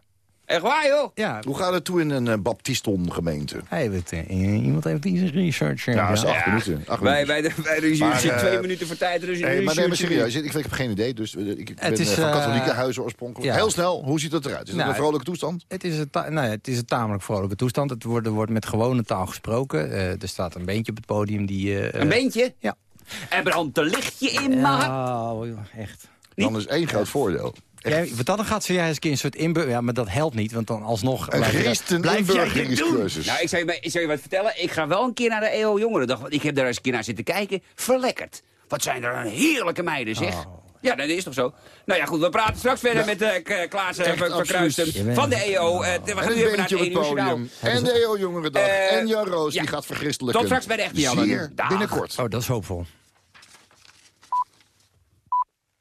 Echt waar, joh? ja. Hoe gaat het toe in een uh, baptiston-gemeente? Eh, iemand heeft iets research. eh, Ja, dat is ja. acht minuten. Acht Wij, wij, wij, wij Maar, zitten eh, twee minuten voor tijd. Dus Hey, maar nee, maar serieus, ik, ik heb geen idee. Dus eh, ik ben is, eh, van eh, katholieke huizen oorspronkelijk. ja. Heel snel, hoe ziet het eruit? Is dat Nou, een vrolijke toestand? Het is een, nou ja, het is een tamelijk vrolijke toestand. Het wordt, er wordt met gewone taal gesproken. Eh, er staat een beentje op het podium die... eh, Een beentje? Ja. Er brandt een lichtje in, maar... Oh, echt. Dan is één groot voordeel. Jij, want dan gaat ze jij eens een soort inbur... Ja, maar dat helpt niet, want dan alsnog... Een christen inburgeringscursus. Nou, ik zou, je, maar- ik zou je wat vertellen. Ik ga wel een keer naar de EO Jongerendag. Want ik heb daar eens een keer naar zitten kijken. Verlekkerd. Wat zijn er een heerlijke meiden, zeg. Oh. Ja, dat is toch zo? Nou ja, goed, we praten straks verder met eh K- Klaas eh, van de EO. Eh, we gaan En nu even naar het op het 1 uur journaal. podium. En de EO Jongerendag. En Jan Roos, ja. die gaat verchristelijken. Tot straks bij de echte Dag. binnenkort. Oh, dat is hoopvol.